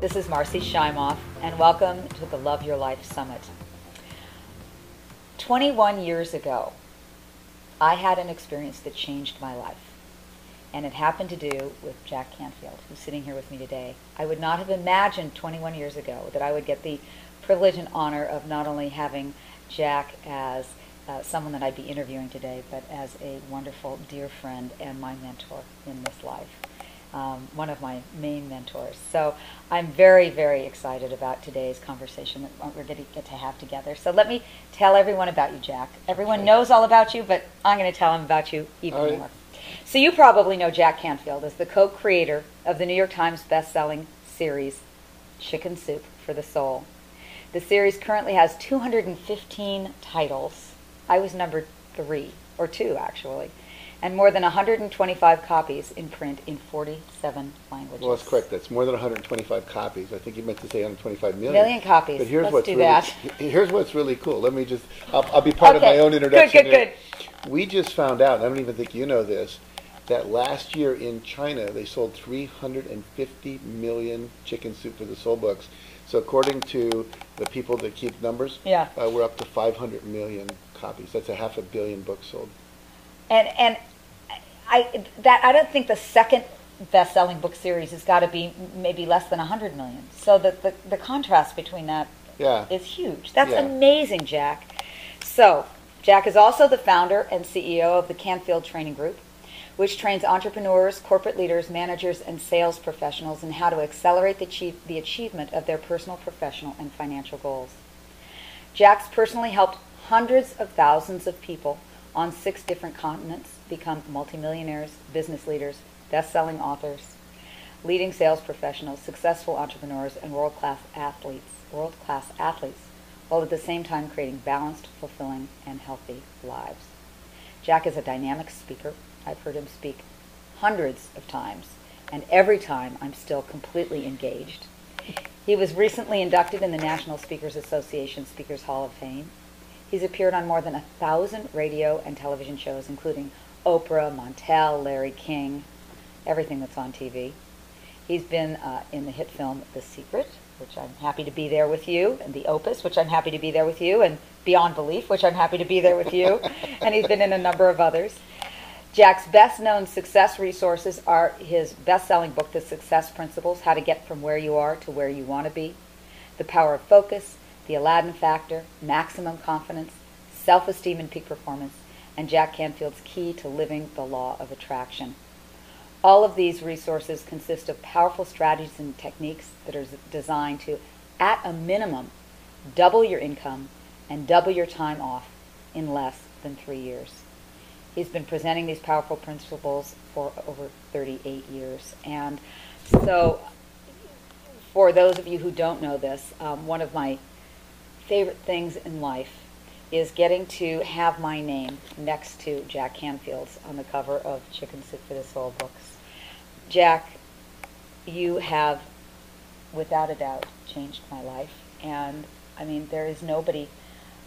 This is Marci Shimoff, and welcome to the Love Your Life Summit. 21 years ago, I had an experience that changed my life. And it happened to do with Jack Canfield, who's sitting here with me today. I would not have imagined 21 years ago that I would get the privilege and honor of not only having Jack as uh, someone that I'd be interviewing today, but as a wonderful, dear friend and my mentor in this life. Um, one of my main mentors. So I'm very, very excited about today's conversation that we're going to get to have together. So let me tell everyone about you, Jack. Everyone knows all about you, but I'm going to tell them about you even right. more. So you probably know Jack Canfield as the co-creator of the New York Times best-selling series Chicken Soup for the Soul. The series currently has 215 titles. I was number three, or two actually, and more than 125 copies in print in 47 languages. Well, that's correct. That's more than 125 copies. I think you meant to say 125 million. Million copies. But here's Let's what's do really, that. Here's what's really cool. Let me just, I'll, I'll be part of my own Good, introduction good, here. good. We just found out, I don't even think you know this, that last year in China, they sold 350 million Chicken Soup for the Soul books. So according to the people that keep numbers, Yeah. uh, we're up to 500 million copies. That's a half a billion books sold. And and I that I don't think the second best-selling book series has got to be maybe less than 100 million. So the, the the contrast between that Yeah. is huge. That's Yeah. amazing, Jack. So, Jack is also the founder and CEO of the Canfield Training Group, which trains entrepreneurs, corporate leaders, managers, and sales professionals in how to accelerate the, achieve, the achievement of their personal, professional, and financial goals. Jack's personally helped hundreds of thousands of people on six different continents become multimillionaires, business leaders, best-selling authors, leading sales professionals, successful entrepreneurs, and world-class athletes, world-class athletes, while at the same time creating balanced, fulfilling, and healthy lives. Jack is a dynamic speaker. I've heard him speak hundreds of times, and every time I'm still completely engaged. He was recently inducted in the National Speakers Association Speakers Hall of Fame. He's appeared on more than a thousand radio and television shows, including Oprah, Montel, Larry King, everything that's on TV. He's been uh, in the hit film The Secret, which I'm happy to be there with you, and The Opus, which I'm happy to be there with you, and Beyond Belief, which I'm happy to be there with you, and he's been in a number of others. Jack's best known success resources are his best selling book, The Success Principles How to Get From Where You Are to Where You Want to Be, The Power of Focus, The Aladdin Factor, Maximum Confidence, Self Esteem and Peak Performance, and Jack Canfield's Key to Living the Law of Attraction. All of these resources consist of powerful strategies and techniques that are designed to, at a minimum, double your income and double your time off in less than three years. He's been presenting these powerful principles for over 38 years. And so, for those of you who don't know this, um, one of my favorite things in life is getting to have my name next to Jack Canfield's on the cover of Chicken Soup for the Soul books. Jack, you have, without a doubt, changed my life. And I mean, there is nobody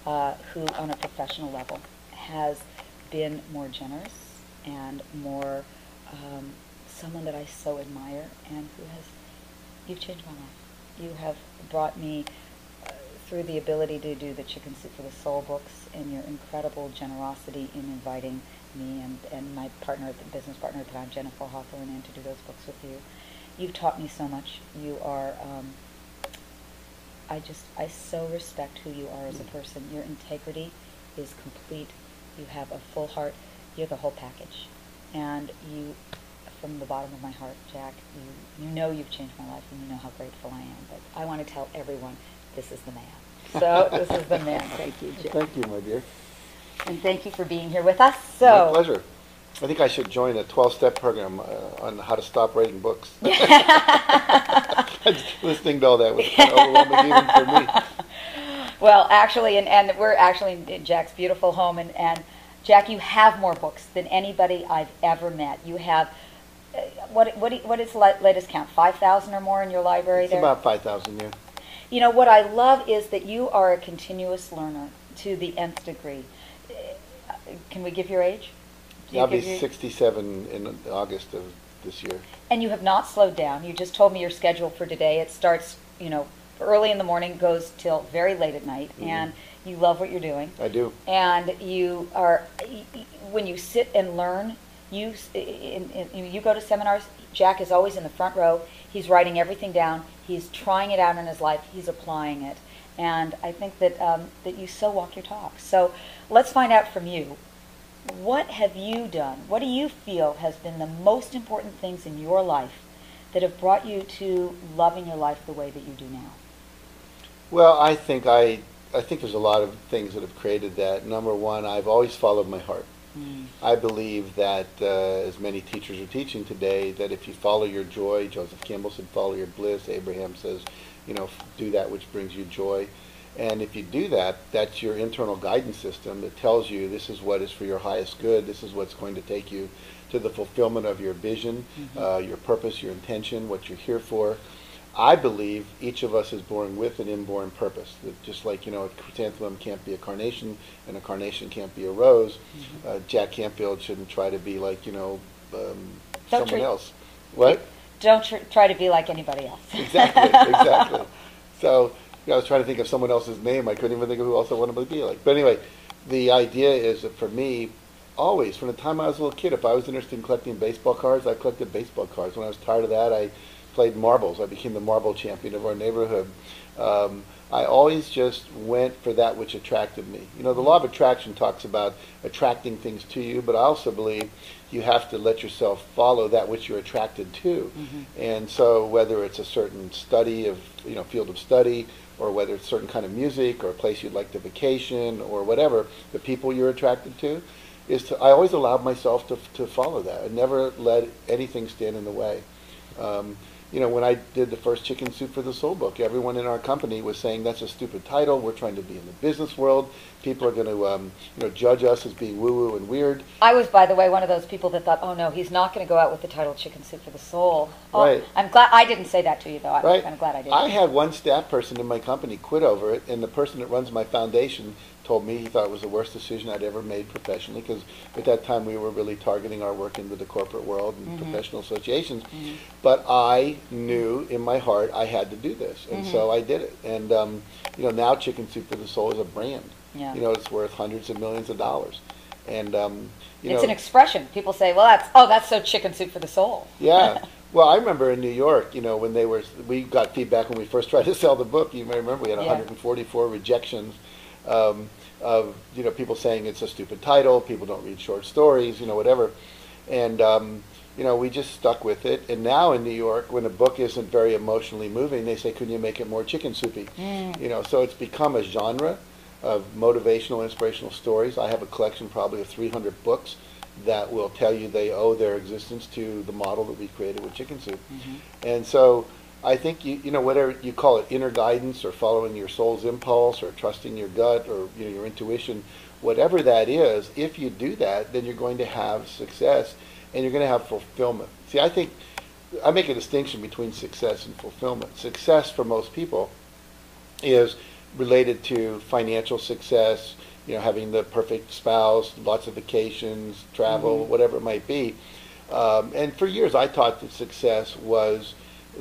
uh, who, on a professional level, has been more generous and more um, someone that I so admire and who has, you've changed my life. You have brought me through the ability to do the Chicken Soup for the Soul books and your incredible generosity in inviting me and, and my partner, the business partner at the time, Jennifer Hawthorne, in to do those books with you. You've taught me so much. You are, um, I just, I so respect who you are as a person. Your integrity is complete. You have a full heart. You're the whole package. And you, from the bottom of my heart, Jack, you, you know you've changed my life and you know how grateful I am. But I want to tell everyone this is the man. So this is the man. Thank you, Jack. Thank you, my dear. And thank you for being here with us. So My pleasure. I think I should join a 12-step program uh, on how to stop writing books. Listening to all that was kind of overwhelming even for me. Well, actually, and, and we're actually in Jack's beautiful home, and, and Jack, you have more books than anybody I've ever met. You have, uh, what, what, what is the latest count? 5,000 or more in your library It's there? about 5,000, yeah. You know, what I love is that you are a continuous learner to the nth degree. Uh, Can we give your age? You I'll be give your- 67 in August of this year. And you have not slowed down. You just told me your schedule for today. It starts, you know, early in the morning, goes till very late at night, Mhm. and you love what you're doing. I do. And you are, when you sit and learn, you, in, in, you go to seminars, Jack is always in the front row. He's writing everything down. He's trying it out in his life. He's applying it. And I think that, um, that you so walk your talk. So let's find out from you. What have you done? What do you feel has been the most important things in your life that have brought you to loving your life the way that you do now? Well, I think I, I think there's a lot of things that have created that. Number one, I've always followed my heart. I believe that, uh, as many teachers are teaching today, that if you follow your joy, Joseph Campbell said, follow your bliss. Abraham says, you know, do that which brings you joy. And if you do that, that's your internal guidance system that tells you this is what is for your highest good. This is what's going to take you to the fulfillment of your vision, uh, your purpose, your intention, what you're here for. I believe each of us is born with an inborn purpose. That just like, you know, a chrysanthemum can't be a carnation and a carnation can't be a rose, uh, Jack Canfield shouldn't try to be like, you know, um, someone treat- else. What? Don't tr- try to be like anybody else. Exactly, exactly. So, you know, I was trying to think of someone else's name. I couldn't even think of who else I wanted to be like. But anyway, the idea is that for me, always, from the time I was a little kid, if I was interested in collecting baseball cards, I collected baseball cards. When I was tired of that, I played marbles. I became the marble champion of our neighborhood. Um, I always just went for that which attracted me. You know, the law of attraction talks about attracting things to you, but I also believe you have to let yourself follow that which you're attracted to. And so, whether it's a certain study of, you know, field of study, or whether it's a certain kind of music, or a place you'd like to vacation, or whatever, the people you're attracted to, is to, I always allowed myself to, to follow that. I never let anything stand in the way. Um, you know, when I did the first Chicken Soup for the Soul book, everyone in our company was saying that's a stupid title. We're trying to be in the business world. People are going to, um, you know, judge us as being woo-woo and weird. I was, by the way, one of those people that thought, "Oh no, he's not going to go out with the title "Chicken Soup for the Soul." Oh, Right. I'm glad I didn't say that to you, though. I'm, Right? I'm glad I did. I had one staff person in my company quit over it, and the person that runs my foundation told me he thought it was the worst decision I'd ever made professionally, because at that time we were really targeting our work into the corporate world and professional associations. But I knew in my heart I had to do this, and so I did it. And um, you know, now Chicken Soup for the Soul is a brand. Yeah. You know, it's worth hundreds of millions of dollars, and um, you it's know, an expression. People say, "Well, that's oh, that's so chicken soup for the soul." yeah. Well, I remember in New York, you know, when they were, we got feedback when we first tried to sell the book. You may remember we had Yeah. 144 rejections um, of, you know, people saying it's a stupid title, people don't read short stories, you know, whatever. And, um, you know, we just stuck with it. And now in New York, when a book isn't very emotionally moving, they say, "Can you make it more chicken soupy?" You know, so it's become a genre of motivational, inspirational stories. I have a collection probably of 300 books that will tell you they owe their existence to the model that we created with Chicken Soup. And so I think you you know whatever you call it inner guidance or following your soul's impulse or trusting your gut or you know your intuition whatever that is if you do that then you're going to have success and you're going to have fulfillment. See I think I make a distinction between success and fulfillment. Success for most people is related to financial success, you know, having the perfect spouse, lots of vacations, travel, whatever it might be. Um, and for years, I thought that success was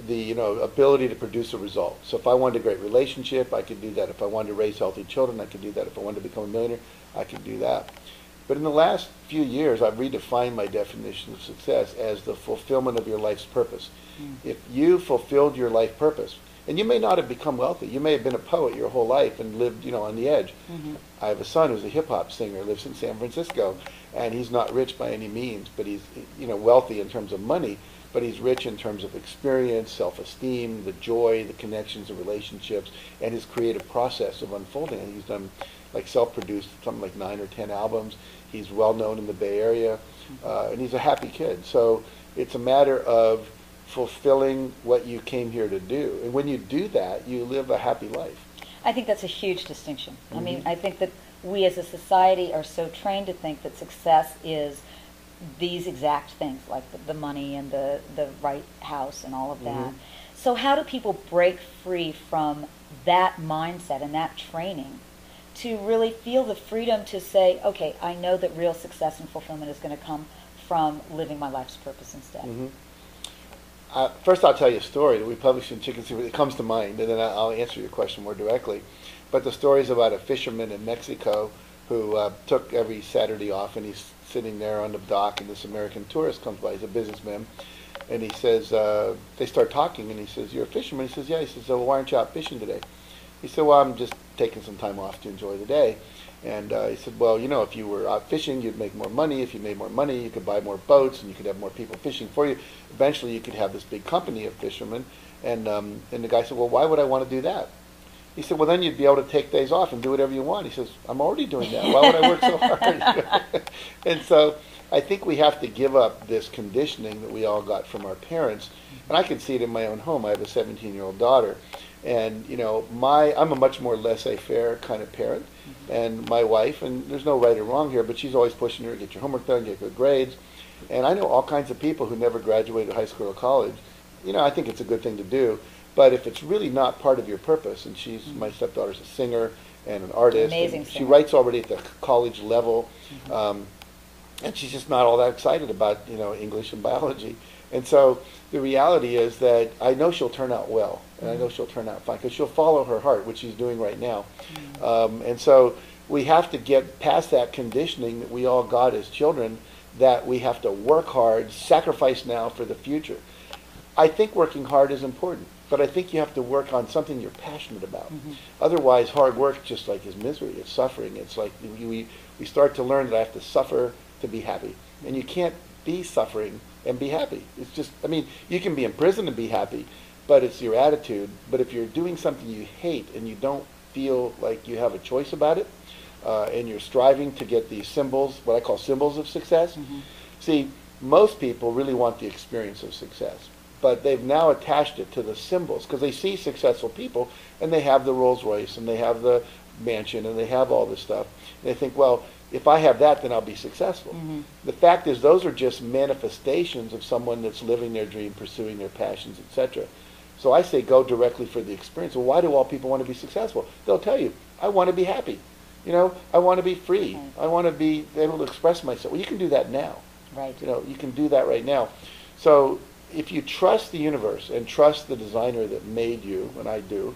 the you know ability to produce a result. So if I wanted a great relationship, I could do that. If I wanted to raise healthy children, I could do that. If I wanted to become a millionaire, I could do that. But in the last few years, I've redefined my definition of success as the fulfillment of your life's purpose. Hmm. If you fulfilled your life purpose, and you may not have become wealthy, you may have been a poet your whole life and lived, you know, on the edge. Mm-hmm. I have a son who's a hip hop singer, lives in San Francisco, and he's not rich by any means, but he's, you know, wealthy in terms of money, but he's rich in terms of experience, self-esteem, the joy, the connections, the relationships, and his creative process of unfolding. And he's done like self-produced something like nine or ten albums. He's well known in the Bay Area, uh, and he's a happy kid. So it's a matter of fulfilling what you came here to do, and when you do that, you live a happy life. I think that's a huge distinction. I mean. I think that we as a society are so trained to think that success is these exact things, like the, the money and the, the right house and all of that. Mhm. So, how do people break free from that mindset and that training to really feel the freedom to say, okay, I know that real success and fulfillment is going to come from living my life's purpose instead? hmm Uh, first, I'll tell you a story that we published in Chicken Soup. It comes to mind, and then I'll answer your question more directly. But the story is about a fisherman in Mexico who uh, took every Saturday off, and he's sitting there on the dock, and this American tourist comes by. He's a businessman, and he says, uh, they start talking, and he says, "You're a fisherman." He says, "Yeah." He says, "So why aren't you out fishing today?" He said, "Well, I'm just taking some time off to enjoy the day." And uh, he said, "Well, you know, if you were out fishing, you'd make more money. If you made more money, you could buy more boats, and you could have more people fishing for you. Eventually, you could have this big company of fishermen." And um, and the guy said, "Well, why would I want to do that?" He said, "Well, then you'd be able to take days off and do whatever you want." He says, "I'm already doing that. Why would I work so hard?" and so I think we have to give up this conditioning that we all got from our parents, and I can see it in my own home. I have a 17-year-old daughter, and you know, my I'm a much more laissez-faire kind of parent, and my wife, and there's no right or wrong here, but she's always pushing her to get your homework done, get good grades, and I know all kinds of people who never graduated high school or college. You know, I think it's a good thing to do. But if it's really not part of your purpose, and she's my stepdaughter's a singer and an artist, Amazing and she writes already at the college level, um, and she's just not all that excited about you know English and biology. And so the reality is that I know she'll turn out well, and I know she'll turn out fine because she'll follow her heart, which she's doing right now. Um, and so we have to get past that conditioning that we all got as children that we have to work hard, sacrifice now for the future. I think working hard is important, but I think you have to work on something you're passionate about. Otherwise, hard work just like is misery, it's suffering. It's like we, we, we start to learn that I have to suffer to be happy. And you can't be suffering and be happy. It's just, I mean, you can be in prison and be happy, but it's your attitude. But if you're doing something you hate and you don't feel like you have a choice about it, uh, and you're striving to get these symbols, what I call symbols of success, see, most people really want the experience of success but they've now attached it to the symbols because they see successful people and they have the Rolls Royce and they have the mansion and they have all this stuff. And they think, well, if I have that, then I'll be successful. Mm-hmm. The fact is, those are just manifestations of someone that's living their dream, pursuing their passions, etc. So I say go directly for the experience. Well, why do all people want to be successful? They'll tell you, I want to be happy. You know, I want to be free. Right. I want to be able to express myself. Well, you can do that now. Right. You know, you can do that right now. So if you trust the universe and trust the designer that made you, and I do,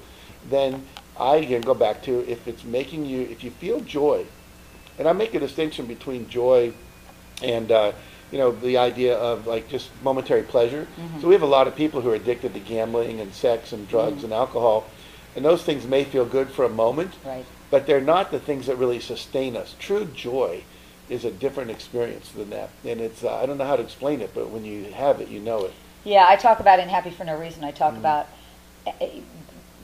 then I again go back to if it's making you, if you feel joy, and I make a distinction between joy and uh, you know the idea of like just momentary pleasure. So we have a lot of people who are addicted to gambling and sex and drugs and alcohol, and those things may feel good for a moment, Right. but they're not the things that really sustain us. True joy is a different experience than that, and it's uh, I don't know how to explain it, but when you have it, you know it. Yeah, I talk about in Happy for No Reason. I talk Mm-hmm. about uh, uh,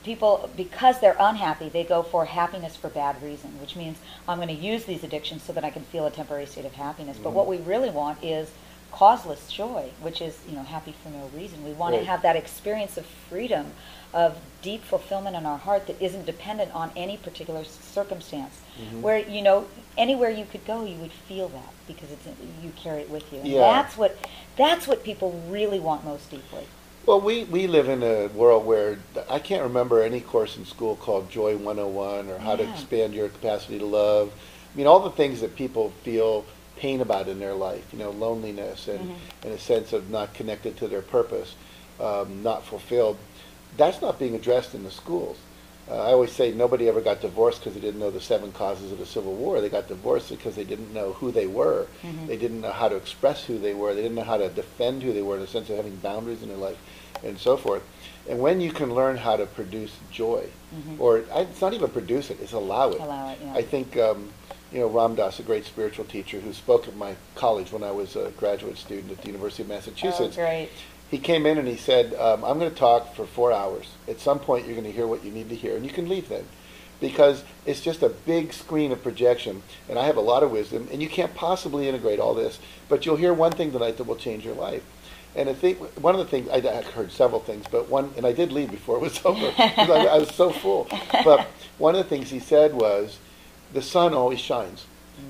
people because they're unhappy, they go for happiness for bad reason, which means I'm going to use these addictions so that I can feel a temporary state of happiness. But Mm-hmm. what we really want is causeless joy, which is you know happy for no reason. We want Right. to have that experience of freedom, of deep fulfillment in our heart that isn't dependent on any particular circumstance. Mm-hmm. Where you know anywhere you could go, you would feel that because it's you carry it with you. And Yeah. That's what that's what people really want most deeply. Well, we, we live in a world where I can't remember any course in school called Joy 101 or how to expand your capacity to love. I mean, all the things that people feel pain about in their life, you know, loneliness and, Mm-hmm. and a sense of not connected to their purpose, um, not fulfilled, that's not being addressed in the schools. Uh, I always say nobody ever got divorced because they didn't know the seven causes of the Civil War. They got divorced because they didn't know who they were. They didn't know how to express who they were. They didn't know how to defend who they were in the sense of having boundaries in their life and so forth. And when you can learn how to produce joy, or I- it's not even produce it, it's allow it. Allow it, yeah. I think, um, you know, Ram Dass, a great spiritual teacher who spoke at my college when I was a graduate student at the University of Massachusetts, Oh, great. he came in and he said, um, I'm going to talk for four hours. At some point, you're going to hear what you need to hear, and you can leave then. Because it's just a big screen of projection, and I have a lot of wisdom, and you can't possibly integrate all this, but you'll hear one thing tonight that will change your life. And I think one of the things, I I heard several things, but one, and I did leave before it was over, 'cause I, I was so full. But one of the things he said was, the sun always shines.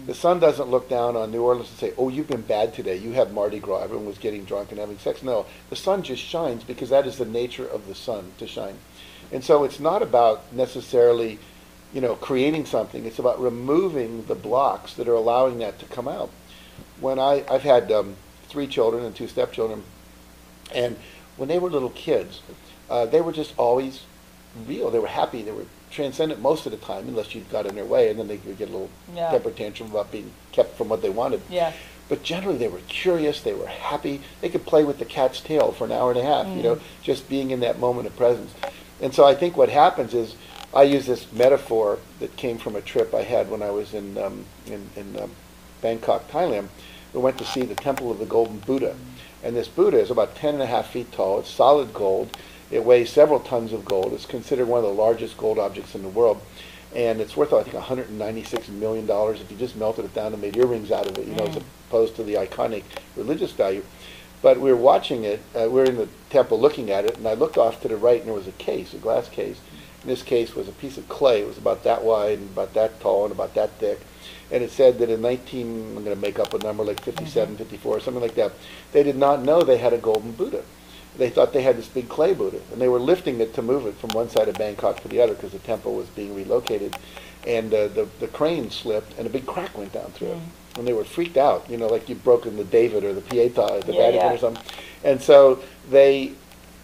The sun doesn't look down on New Orleans and say, "Oh, you've been bad today. You had Mardi Gras. Everyone was getting drunk and having sex." No, the sun just shines because that is the nature of the sun to shine. And so it's not about necessarily, you know, creating something. It's about removing the blocks that are allowing that to come out. When I I've had um, three children and two stepchildren, and when they were little kids, uh, they were just always real. They were happy. They were transcendent most of the time, unless you got in their way, and then they would get a little Yeah. temper tantrum about being kept from what they wanted. Yeah. But generally, they were curious. They were happy. They could play with the cat's tail for an hour and a half. You know, just being in that moment of presence. And so I think what happens is, I use this metaphor that came from a trip I had when I was in um, in, in um, Bangkok, Thailand. We went to see the Temple of the Golden Buddha, and this Buddha is about ten and a half feet tall. It's solid gold. It weighs several tons of gold. It's considered one of the largest gold objects in the world, and it's worth I think 196 million dollars if you just melted it down and made earrings out of it. You know, as opposed to the iconic religious value. But we were watching it. Uh, we were in the temple looking at it, and I looked off to the right, and there was a case, a glass case. And this case was a piece of clay. It was about that wide and about that tall and about that thick. And it said that in 19, I'm going to make up a number like 57, 54, something like that. They did not know they had a golden Buddha. They thought they had this big clay Buddha, and they were lifting it to move it from one side of Bangkok to the other because the temple was being relocated. And uh, the the crane slipped, and a big crack went down through it. And they were freaked out, you know, like you've broken the David or the Pietà or the Yeah, Vatican yeah. or something. And so they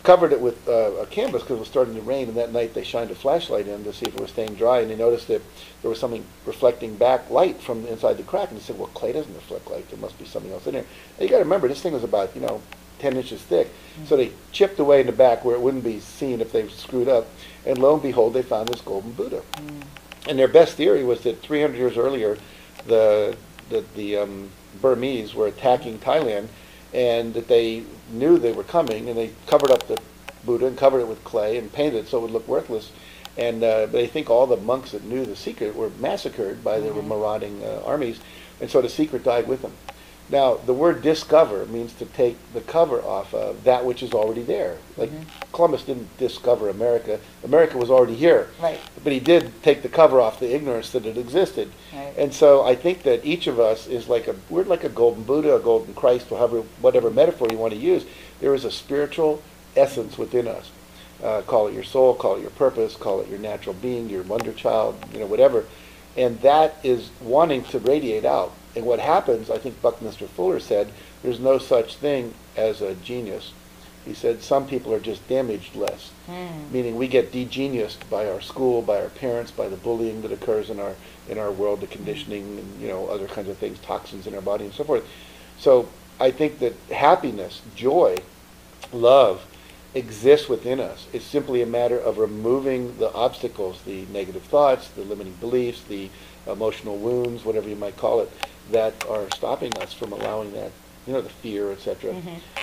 covered it with uh, a canvas because it was starting to rain. And that night they shined a flashlight in to see if it was staying dry, and they noticed that there was something reflecting back light from inside the crack. And they said, "Well, clay doesn't reflect light. There must be something else in there." And you got to remember, this thing was about you know 10 inches thick. So they chipped away in the back where it wouldn't be seen if they screwed up. And lo and behold, they found this golden Buddha. And their best theory was that 300 years earlier, the the, the um, Burmese were attacking Thailand, and that they knew they were coming, and they covered up the Buddha and covered it with clay and painted it so it would look worthless. And uh, they think all the monks that knew the secret were massacred by the marauding uh, armies, and so the secret died with them. Now, the word discover means to take the cover off of that which is already there. Like Columbus didn't discover America. America was already here. Right. But he did take the cover off the ignorance that it existed. Right. And so I think that each of us is like a, we're like a golden Buddha, a golden Christ, however, whatever metaphor you want to use. There is a spiritual essence within us. Uh, call it your soul, call it your purpose, call it your natural being, your wonder child, you know, whatever. And that is wanting to radiate out. And what happens, I think Buckminster Fuller said, there's no such thing as a genius. He said some people are just damaged less, hmm. meaning we get degeniused by our school, by our parents, by the bullying that occurs in our in our world, the conditioning, and you know other kinds of things, toxins in our body, and so forth. So I think that happiness, joy, love exists within us. It's simply a matter of removing the obstacles, the negative thoughts, the limiting beliefs, the emotional wounds, whatever you might call it, that are stopping us from allowing that, you know, the fear, etc.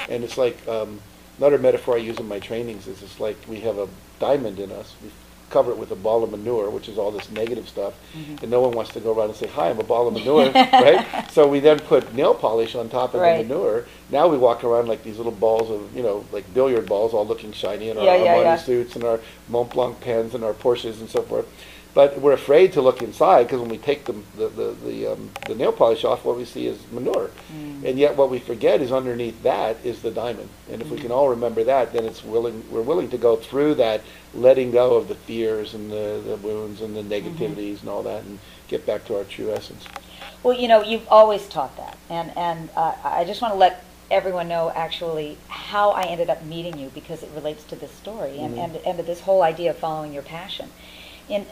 And it's like um, another metaphor I use in my trainings is it's like we have a diamond in us. We cover it with a ball of manure, which is all this negative stuff, and no one wants to go around and say, "Hi, I'm a ball of manure," right? So we then put nail polish on top of Right. the manure. Now we walk around like these little balls of, you know, like billiard balls, all looking shiny in our Yeah, yeah, Armani yeah. suits and our Mont Blanc pens and our Porsches and so forth. But we're afraid to look inside because when we take the the the, the, um, the nail polish off, what we see is manure, and yet what we forget is underneath that is the diamond. And if we can all remember that, then it's willing we're willing to go through that, letting go of the fears and the, the wounds and the negativities and all that, and get back to our true essence. Well, you know, you've always taught that, and and uh, I just want to let everyone know actually how I ended up meeting you because it relates to this story and, Mhm. and and to this whole idea of following your passion. In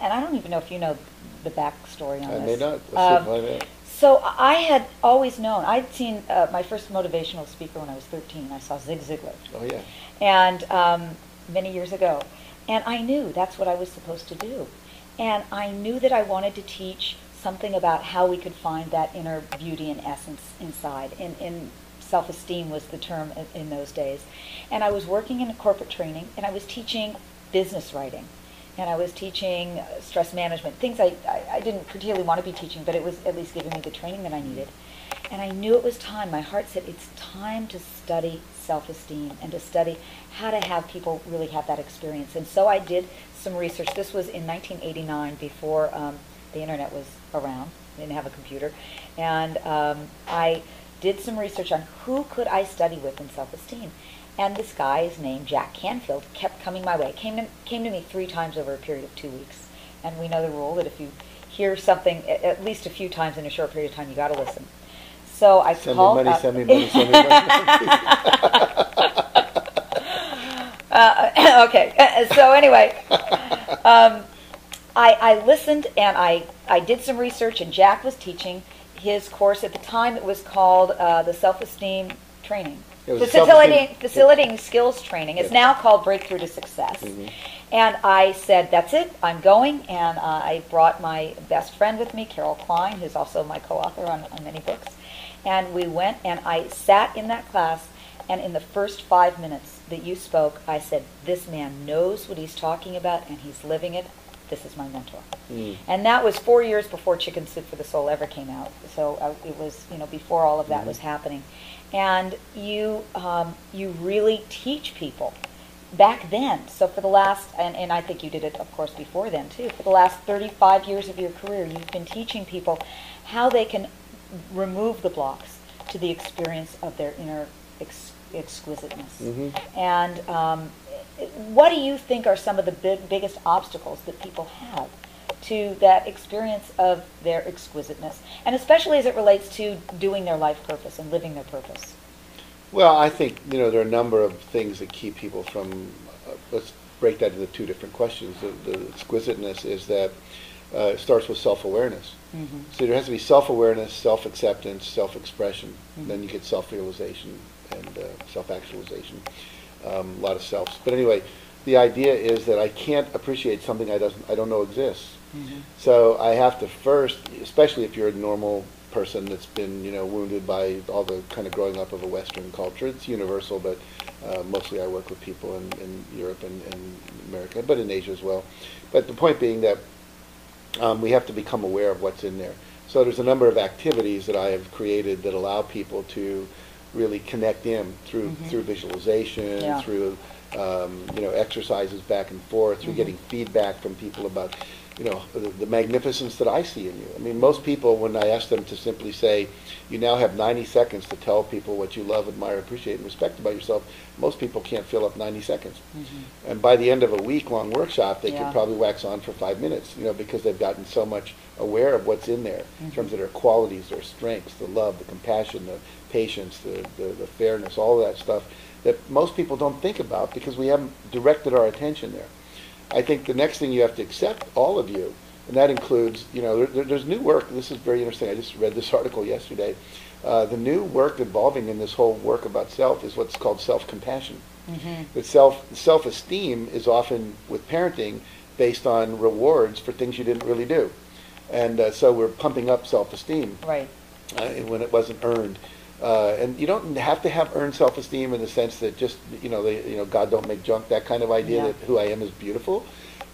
and I don't even know if you know the backstory on this. I this. may not. Let's see Um, if I may. So I had always known. I'd seen uh, my first motivational speaker when I was 13. I saw Zig Ziglar Oh yeah. and um, many years ago. And I knew that's what I was supposed to do. And I knew that I wanted to teach something about how we could find that inner beauty and essence inside. In, in self-esteem was the term in, in those days. And I was working in a corporate training, and I was teaching business writing. And I was teaching uh, stress management, things I, I, I didn't particularly want to be teaching, but it was at least giving me the training that I needed. And I knew it was time. My heart said it's time to study self-esteem and to study how to have people really have that experience. And so I did some research. This was in 1989, before um, the internet was around. I didn't have a computer, and um, I did some research on who could I study with in self-esteem. And this guy's name, Jack Canfield. Kept coming my way. Came to, came to me three times over a period of two weeks. And we know the rule that if you hear something at least a few times in a short period of time, you got to listen. So I Send me called money, up- send me money, send me money. Uh, okay, so anyway, um, I, I listened and I, I did some research, and Jack was teaching his course. At the time, it was called uh, the Self Esteem Training. It was Facilitating, facilitating skills training. It's now called Breakthrough to Success. Mhm. And I said, that's it, I'm going. And uh, I brought my best friend with me, Carol Kline, who's also my co author on, on many books. And we went and I sat in that class. And in the first five minutes that you spoke, I said, this man knows what he's talking about and he's living it. This is my mentor. Mm. And that was four years before Chicken Soup for the Soul ever came out. So uh, it was, you know, before all of that was happening. And you, um, you really teach people back then. So for the last, and, and I think you did it, of course, before then too. For the last 35 years of your career, you've been teaching people how they can remove the blocks to the experience of their inner ex- exquisiteness. Mhm. And um, what do you think are some of the big, biggest obstacles that people have to that experience of their exquisiteness, and especially as it relates to doing their life purpose and living their purpose? Well, I think, you know, there are a number of things that keep people from, uh, let's break that into two different questions. The, the exquisiteness is that uh, it starts with self-awareness. Mm-hmm. So there has to be self-awareness, self-acceptance, self-expression. Mhm. Then you get self-realization and uh, self-actualization. Um, a lot of selves. But anyway, the idea is that I can't appreciate something I doesn't I don't know exists. Mm-hmm. So I have to first, especially if you're a normal person that's been, you know, wounded by all the kind of growing up of a Western culture. It's universal, but uh, mostly I work with people in, in Europe and, and America, but in Asia as well. But the point being that um, we have to become aware of what's in there. So there's a number of activities that I have created that allow people to really connect in through Mhm. through visualization, Yeah. through um, you know exercises back and forth, through Mhm. getting feedback from people about you know the, the magnificence that I see in you. I mean, most people when I ask them to simply say, "You now have 90 seconds to tell people what you love, admire, appreciate, and respect about yourself," most people can't fill up 90 seconds. Mm-hmm. And by the end of a week-long workshop, they Yeah. can probably wax on for five minutes, you know, because they've gotten so much aware of what's in there in Mhm. terms of their qualities, their strengths, the love, the compassion, the patience, the, the, the fairness, all of that stuff that most people don't think about because we haven't directed our attention there. I think the next thing you have to accept, all of you, and that includes, you know, there- there, there's new work. This is very interesting. I just read this article yesterday. Uh, the new work involving in this whole work about self is what's called self-compassion Mm-hmm. that self self-esteem is often with parenting based on rewards for things you didn't really do, and uh, so we're pumping up self-esteem Right. uh, when it wasn't earned. Uh, and you don't have to have earned self-esteem in the sense that just you know they, you know God don't make junk that kind of idea Yeah. that who I am is beautiful.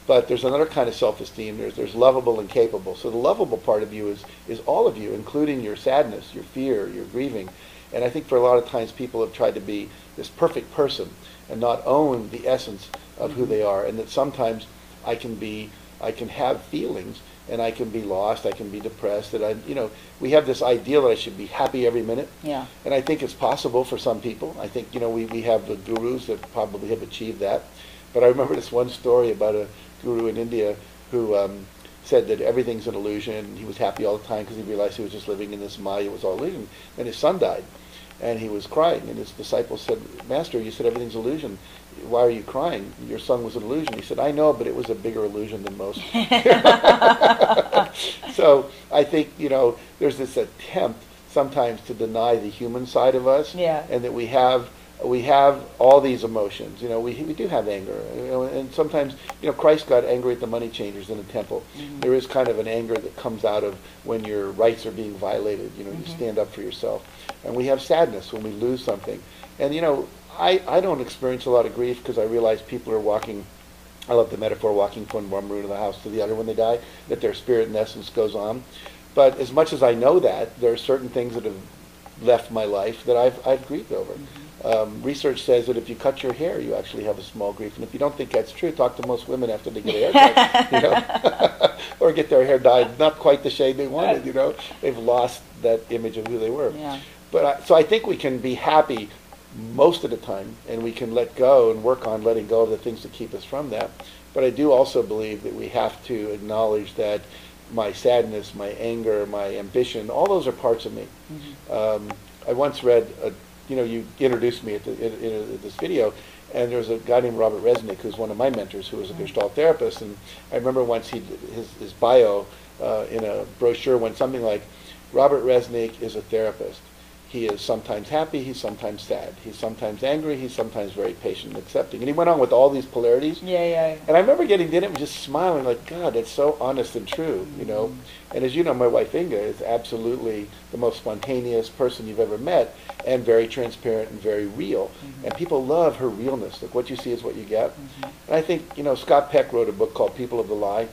But there's another kind of self-esteem. There's there's lovable and capable. So the lovable part of you is is all of you, including your sadness, your fear, your grieving. And I think for a lot of times people have tried to be this perfect person and not own the essence of who Mhm. they are. And that sometimes I can be I can have feelings and I can be lost. I can be depressed. That I you know we have this ideal that I should be happy every minute. Yeah. And I think it's possible for some people. I think, you know, we, we have the gurus that probably have achieved that. But I remember this one story about a guru in India who um, said that everything's an illusion. And he was happy all the time because he realized he was just living in this Maya. It was all illusion. Then his son died. And he was crying. And his disciples said, Master, you said everything's illusion. Why are you crying? Your son was an illusion. He said, I know, but it was a bigger illusion than most. so I think, you know, there's this attempt sometimes to deny the human side of us. Yeah. And that we have we have all these emotions. You know, we, we do have anger. You know, and sometimes, you know, Christ got angry at the money changers in the temple. Mhm. There is kind of an anger that comes out of when your rights are being violated. You know, you Mhm. stand up for yourself. And we have sadness when we lose something. And, you know, I, I don't experience a lot of grief because I realize people are walking I love the metaphor walking from one room of the house to the other when they die, that their spirit and essence goes on. But as much as I know that, there are certain things that have left my life that I've, I've grieved over. Um, research says that if you cut your hair, you actually have a small grief. And if you don't think that's true, talk to most women after they get a haircut, you know, or get their hair dyed not quite the shade they wanted. You know, they've lost that image of who they were. Yeah. But I, so I think we can be happy most of the time, and we can let go and work on letting go of the things that keep us from that. But I do also believe that we have to acknowledge that my sadness, my anger, my ambition, all those are parts of me. Mhm. Um, I once read, a, you know, you introduced me at, the, in, in, this video, And there was a guy named Robert Resnick, who's one of my mentors, who was a Gestalt therapist. And I remember once he his his bio uh, in a brochure went something like, Robert Resnick is a therapist. He is sometimes happy, he's sometimes sad. He's sometimes angry, he's sometimes very patient and accepting. And he went on with all these polarities. Yeah, yeah. And I remember getting in it and just smiling like, God, that's so honest and true, you know. Mm-hmm. And as you know, my wife Inga is absolutely the most spontaneous person you've ever met and very transparent and very real. Mm-hmm. And people love her realness. Like what you see is what you get. Mm-hmm. And I think, you know, Scott Peck wrote a book called People of the Lie,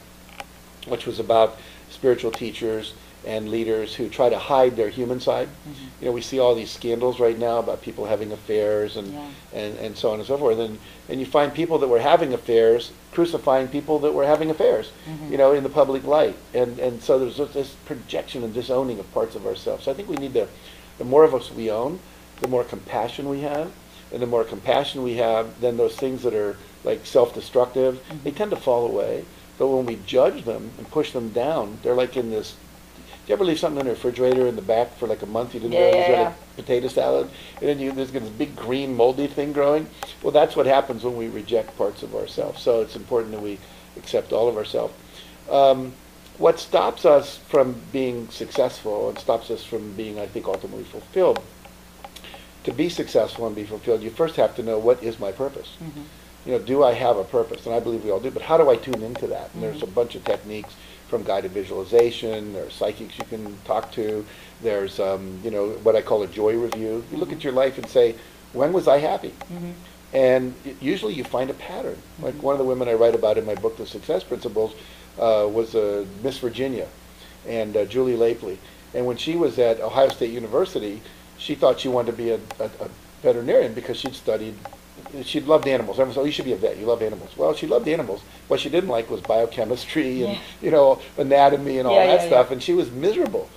which was about spiritual teachers and leaders who try to hide their human side. Mm-hmm. You know, we see all these scandals right now about people having affairs and, Yeah. and, and so on and so forth. And, and you find people that were having affairs crucifying people that were having affairs, Mhm. you know, in the public light. And, and so there's this projection and disowning of parts of ourselves. So I think we need to, the more of us we own, the more compassion we have. And the more compassion we have, then those things that are like self-destructive, they tend to fall away. But when we judge them and push them down, they're like in this you ever leave something in the refrigerator in the back for like a month? You didn't Yeah, realize yeah, you had yeah. a potato salad, and then you there's this big green moldy thing growing. Well, that's what happens when we reject parts of ourselves. So it's important that we accept all of ourselves. Um, what stops us from being successful and stops us from being, I think, ultimately fulfilled. To be successful and be fulfilled, you first have to know what is my purpose Mhm. You know, do I have a purpose? And I believe we all do, but how do I tune into that? And there's a bunch of techniques from guided visualization, there's psychics you can talk to, there's, um, you know, what I call a joy review. You look at your life and say, when was I happy? Mhm. And usually you find a pattern. Like one of the women I write about in my book, The Success Principles, uh, was uh, Miss Virginia and uh, Julie Laipply. And when she was at Ohio State University, she thought she wanted to be a, a, a veterinarian because she'd studied, she loved animals. Everyone said, oh, you should be a vet, you love animals. Well, she loved animals. What she didn't like was biochemistry and, Yeah. you know, anatomy and all Yeah, that yeah, stuff. And she was miserable.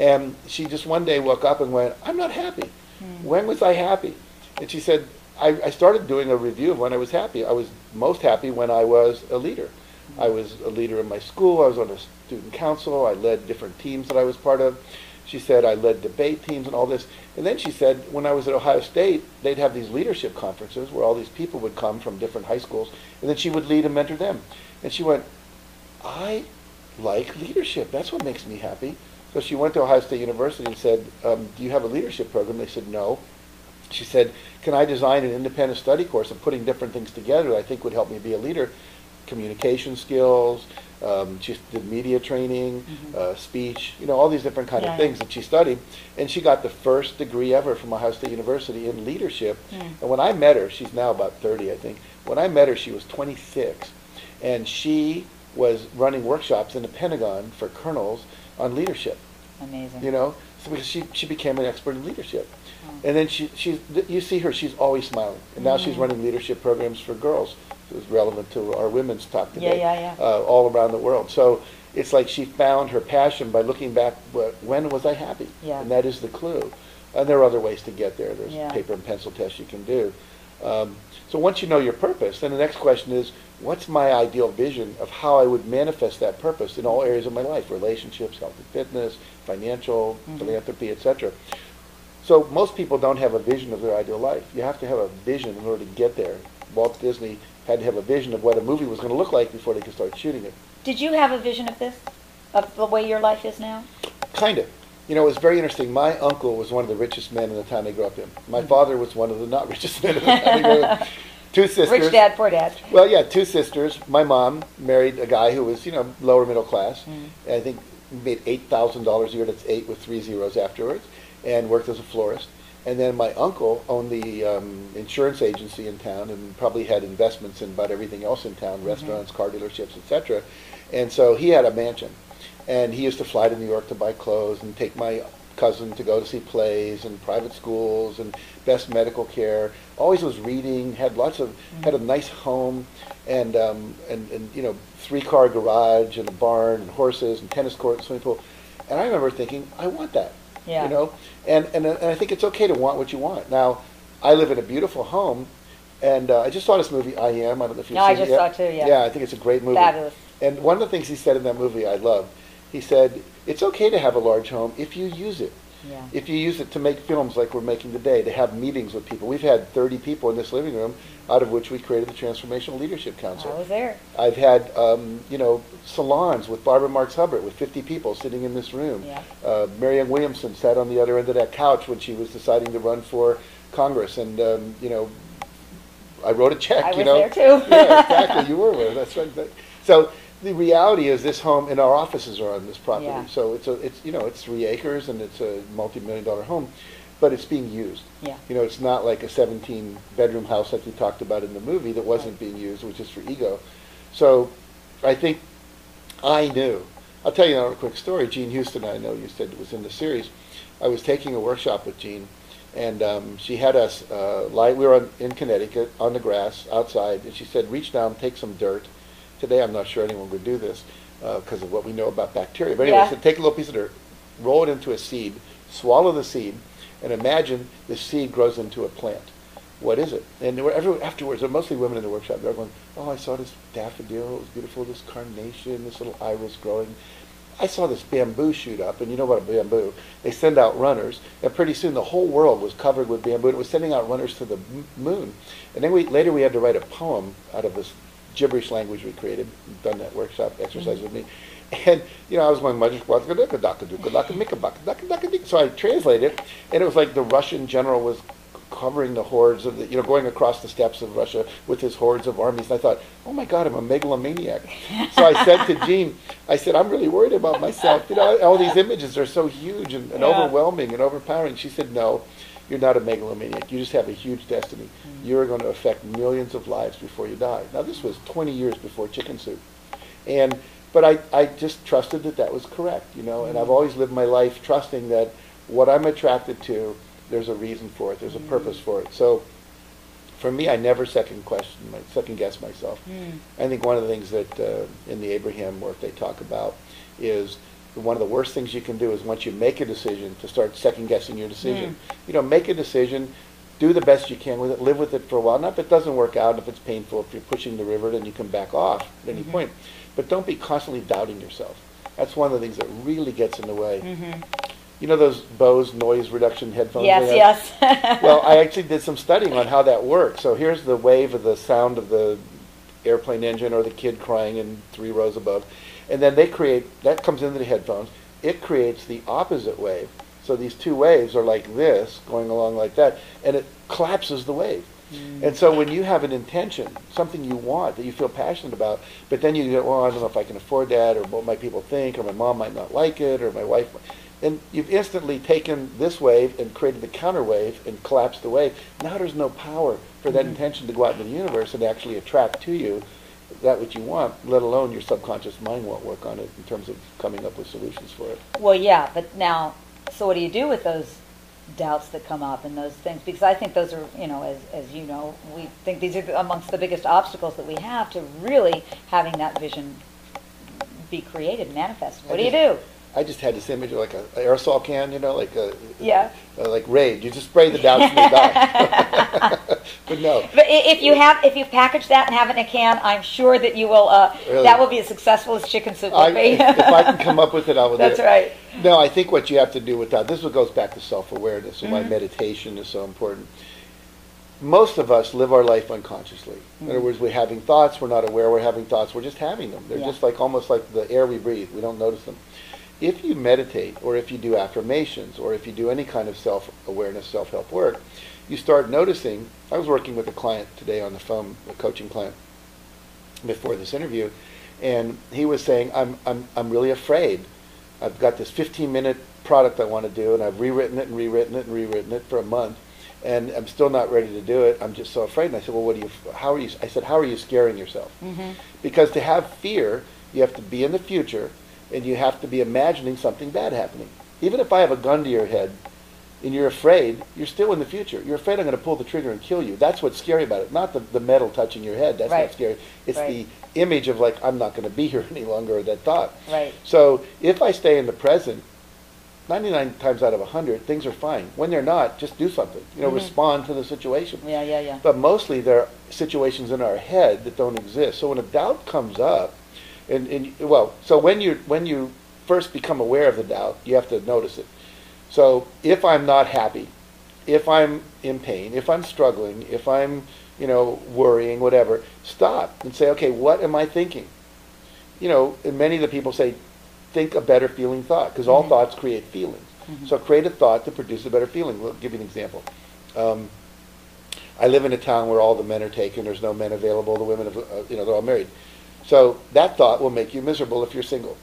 And she just one day woke up and went, I'm not happy. Hmm. When was I happy? And she said, I, I started doing a review of when I was happy. I was most happy when I was a leader. I was a leader in my school. I was on a student council. I led different teams that I was part of. She said I led debate teams and all this. And then she said when I was at Ohio State, they'd have these leadership conferences where all these people would come from different high schools, and then she would lead and mentor them. And she went, I like leadership. That's what makes me happy. So she went to Ohio State University and said, um, do you have a leadership program? They said, no. She said, can I design an independent study course of putting different things together that I think would help me be a leader? Communication skills, um, she did media training, uh, speech, you know, all these different kind Yeah, of yeah. things that she studied. And she got the first degree ever from Ohio State University in leadership. Hmm. And when I met her, she's now about 30, I think. When I met her, she was 26. And she was running workshops in the Pentagon for colonels on leadership Amazing. you know, so because she, she became an expert in leadership. And then she, she's, you see her, she's always smiling. And now she's Mhm. running leadership programs for girls. It's relevant to our women's talk today. Yeah, yeah, yeah. Uh, all around the world. So it's like she found her passion by looking back, when was I happy? Yeah. And that is the clue. And there are other ways to get there. There's Yeah. paper and pencil tests you can do. Um, so once you know your purpose, then the next question is, what's my ideal vision of how I would manifest that purpose in all areas of my life? Relationships, health and fitness, financial, Mhm. philanthropy, etc. So most people don't have a vision of their ideal life. You have to have a vision in order to get there. Walt Disney had to have a vision of what a movie was going to look like before they could start shooting it. Did you have a vision of this? Of the way your life is now? Kind of. You know, it was very interesting. My uncle was one of the richest men in the town I grew up in. My Mhm. father was one of the not richest men in the town I grew up in. Two sisters. Rich dad, poor dad. Well, yeah, two sisters. My mom married a guy who was, you know, lower middle class. Mm. I think made eight thousand dollars a year. That's eight with three zeros afterwards, and worked as a florist. And then my uncle owned the um, insurance agency in town, and probably had investments in about everything else in town, restaurants, car dealerships, etc. And so he had a mansion, and he used to fly to New York to buy clothes and take my cousin to go to see plays and private schools and best medical care. Always was reading. Had lots of had a nice home, and um, and and you know three car garage and a barn and horses and tennis court and swimming pool. And I remember thinking, I want that. Yeah. You know, and and and I think it's okay to want what you want. Now, I live in a beautiful home, and uh, I just saw this movie I Am. I don't know if you've No, I just it saw yet. it too, yeah. Yeah, I think it's a great movie. Fabulous. And one of the things he said in that movie I loved, he said, it's okay to have a large home if you use it. Yeah. If you use it to make films like we're making today, to have meetings with people. We've had 30 people in this living room. Out of which we created the Transformational Leadership Council. I was there. I've had, um, you know, salons with Barbara Marx Hubbard with 50 people sitting in this room. Yeah. Uh, Marianne Williamson sat on the other end of that couch when she was deciding to run for Congress, and um, you know, I wrote a check. I you was know, there too. yeah, exactly. You were there. That's right. So the reality is, this home and our offices are on this property. Yeah. So it's a, it's you know, it's three acres and it's a multi-million dollar home, but it's being used. Yeah. You know, it's not like a 17 bedroom house like you talked about in the movie that wasn't being used, which is for ego. So I think I knew. I'll tell you another quick story. Jean Houston, I know you said it was in the series. I was taking a workshop with Gene, and um, she had us uh, lie. We were on, in Connecticut on the grass outside, and she said, "Reach down, take some dirt." Today, I'm not sure anyone would do this because of what we know about bacteria. But anyway, Yeah. so take a little piece of dirt, roll it into a seed, swallow the seed, and imagine the seed grows into a plant. What is it? And there were every, afterwards, there were mostly women in the workshop. They were going, "Oh, I saw this daffodil. It was beautiful. This carnation, this little iris growing." I saw this bamboo shoot up, and you know what a bamboo? They send out runners, and pretty soon the whole world was covered with bamboo. And it was sending out runners to the m- moon. And then we later we had to write a poem out of this gibberish language we created. Done that workshop exercise mm-hmm. with me, and you know I was going so I translated it, and it was like the Russian general was covering the hordes of the, you know, going across the steppes of Russia with his hordes of armies. And I thought, oh my God, I'm a megalomaniac. so I said to Jean, I said, I'm really worried about myself. You know, all these images are so huge and, and Yeah. overwhelming and overpowering. She said, no, you're not a megalomaniac. You just have a huge destiny. Mm. You're going to affect millions of lives before you die. Now, this was 20 years before Chicken Soup. And, but I, I just trusted that that was correct, you know, and I've mm-hmm. always lived my life trusting that what I'm attracted to, there's a reason for it, there's a mm-hmm. purpose for it. So for me, I never second question, second guess myself. Mm. I think one of the things that uh, in the Abraham work they talk about is one of the worst things you can do is once you make a decision to start second guessing your decision. Mm. You know, make a decision, do the best you can with it, live with it for a while. Now, if it doesn't work out, if it's painful, if you're pushing the river, then you can back off at any mm-hmm. point. But don't be constantly doubting yourself. That's one of the things that really gets in the way. Mm-hmm. You know those Bose noise reduction headphones? Yes, yes. well, I actually did some studying on how that works. So here's the wave of the sound of the airplane engine or the kid crying in three rows above. And then they create, that comes into the headphones. It creates the opposite wave. So these two waves are like this, going along like that, and it collapses the wave. Mm. And so when you have an intention, something you want that you feel passionate about, but then you go, well, I don't know if I can afford that, or what might people think, or my mom might not like it, or my wife, and you've instantly taken this wave and created the counter wave and collapsed the wave. Now there's no power for that mm-hmm. intention to go out into the universe and actually attract to you that which you want, let alone your subconscious mind won't work on it in terms of coming up with solutions for it. Well, yeah, but now, so what do you do with those doubts that come up and those things? Because I think those are, you know, as, as you know, we think these are amongst the biggest obstacles that we have to really having that vision be created, manifest. What do you do? I just had this image of like a aerosol can, you know, like a Yeah. uh, like raid. You just spray the doubts and they die. but no, But if you have, if you package that and have it in a can, I'm sure that you will, uh, Really? that will be as successful as chicken soup I, will be. if I can come up with it, I will. do That's right. No, I think what you have to do with that. This is what goes back to self-awareness and why Mm-hmm. meditation is so important. Most of us live our life unconsciously. In other words, we're having thoughts. We're not aware we're having thoughts. We're just having them. They're Mm-hmm. Yeah. just like almost like the air we breathe. We don't notice them. If you meditate, or if you do affirmations, or if you do any kind of self-awareness, self-help work, you start noticing. I was working with a client today on the phone, a coaching client, before this interview, and he was saying, "I'm I'm I'm really afraid. I've got this 15-minute product I want to do, and I've rewritten it and rewritten it and rewritten it for a month, and I'm still not ready to do it. I'm just so afraid." And I said, "Well, what do you? How are you?" I said, "How are you scaring yourself? Mm-hmm. Because to have fear, you have to be in the future, and you have to be imagining something bad happening. Even if I have a gun to your head." And you're afraid, you're still in the future. You're afraid I'm going to pull the trigger and kill you. That's what's scary about it. Not the, the metal touching your head. That's Right. not scary. It's Right. the image of like I'm not going to be here any longer or that thought. Right. So if I stay in the present, 99 times out of 100 things are fine. When they're not, just do something. You know, Mhm. respond to the situation. Yeah, yeah, yeah. But mostly there are situations in our head that don't exist. So when a doubt comes up, and, and well, so when you when you first become aware of the doubt, you have to notice it. So if I'm not happy, if I'm in pain, if I'm struggling, if I'm you know, worrying, whatever, stop and say, okay, what am I thinking? You know, and many of the people say, think a better feeling thought, because all Mhm. thoughts create feelings. Mhm. So create a thought to produce a better feeling. I'll give you an example. Um, I live in a town where all the men are taken. There's no men available. The women, have, uh, you know, they're all married. So that thought will make you miserable if you're single.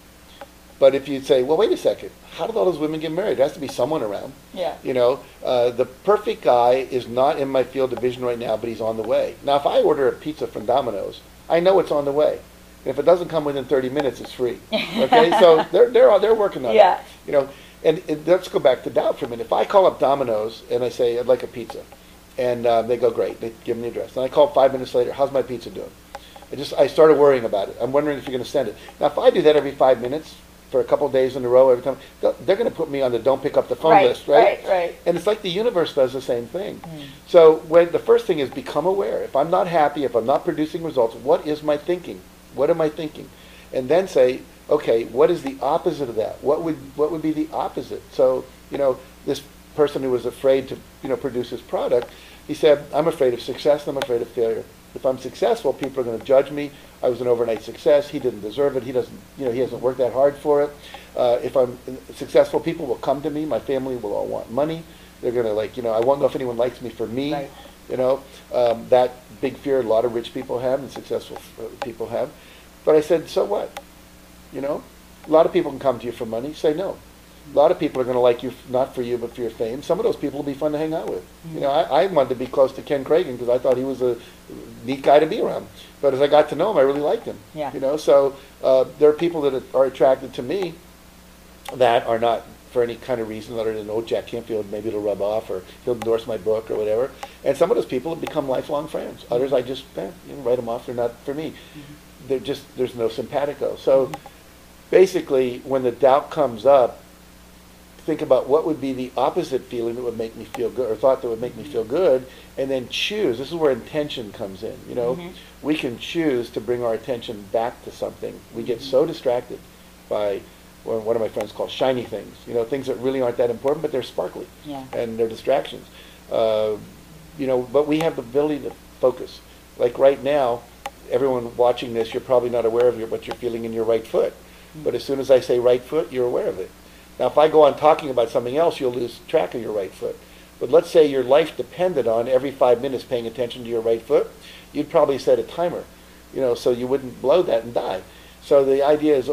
But if you say, well, wait a second, how did all those women get married? There has to be someone around. Yeah. You know, uh, the perfect guy is not in my field of vision right now, but he's on the way. Now, if I order a pizza from Domino's, I know it's on the way. And if it doesn't come within 30 minutes, it's free. Okay, so they're they're they're working on Yeah. it. You know, and, and let's go back to doubt for a minute. If I call up Domino's and I say I'd like a pizza, and uh, they go great, they give me the address, and I call five minutes later, how's my pizza doing? I just I started worrying about it. I'm wondering if you're going to send it. Now, if I do that every five minutes for a couple of days in a row, every time they're going to put me on the don't pick up the phone Right, list, right? right, right. And it's like the universe does the same thing. Mm. So when the first thing is become aware. If I'm not happy, if I'm not producing results, what is my thinking? What am I thinking? And then say, okay, what is the opposite of that? What would what would be the opposite? So you know, this person who was afraid to you know produce his product, he said, I'm afraid of success. I'm afraid of failure. If I'm successful, people are going to judge me. I was an overnight success. He didn't deserve it. He doesn't, you know, he hasn't worked that hard for it. Uh, if I'm successful, people will come to me. My family will all want money. They're going to like, you know, I won't know if anyone likes me for me. Right. You know, um, that big fear a lot of rich people have and successful uh, people have. But I said, so what? You know, a lot of people can come to you for money. Say no. A lot of people are going to like you, not for you, but for your fame. Some of those people will be fun to hang out with. You know, I, I wanted to be close to Ken Kragen because I thought he was a neat guy to be around. But as I got to know him, I really liked him. Yeah. You know, so uh, there are people that are attracted to me that are not for any kind of reason other than, oh, Jack Canfield, maybe it'll rub off or he'll endorse my book or whatever. And some of those people have become lifelong friends. Others, I just eh, you know, write them off. They're not for me. They're just, there's no simpatico. So basically, when the doubt comes up, think about what would be the opposite feeling that would make me feel good or thought that would make me feel good and then choose. This is where intention comes in you know? Mhm. we can choose to bring our attention back to something. We get so distracted by what one of my friends calls shiny things you know things that really aren't that important but they're sparkly. Yeah. and they're distractions. Uh, you know but we have the ability to focus. Like right now everyone watching this you're probably not aware of your, what you're feeling in your right foot. But as soon as i say right foot you're aware of it now, if I go on talking about something else, you'll lose track of your right foot. But let's say your life depended on every five minutes paying attention to your right foot, you'd probably set a timer, you know, so you wouldn't blow that and die. So the idea is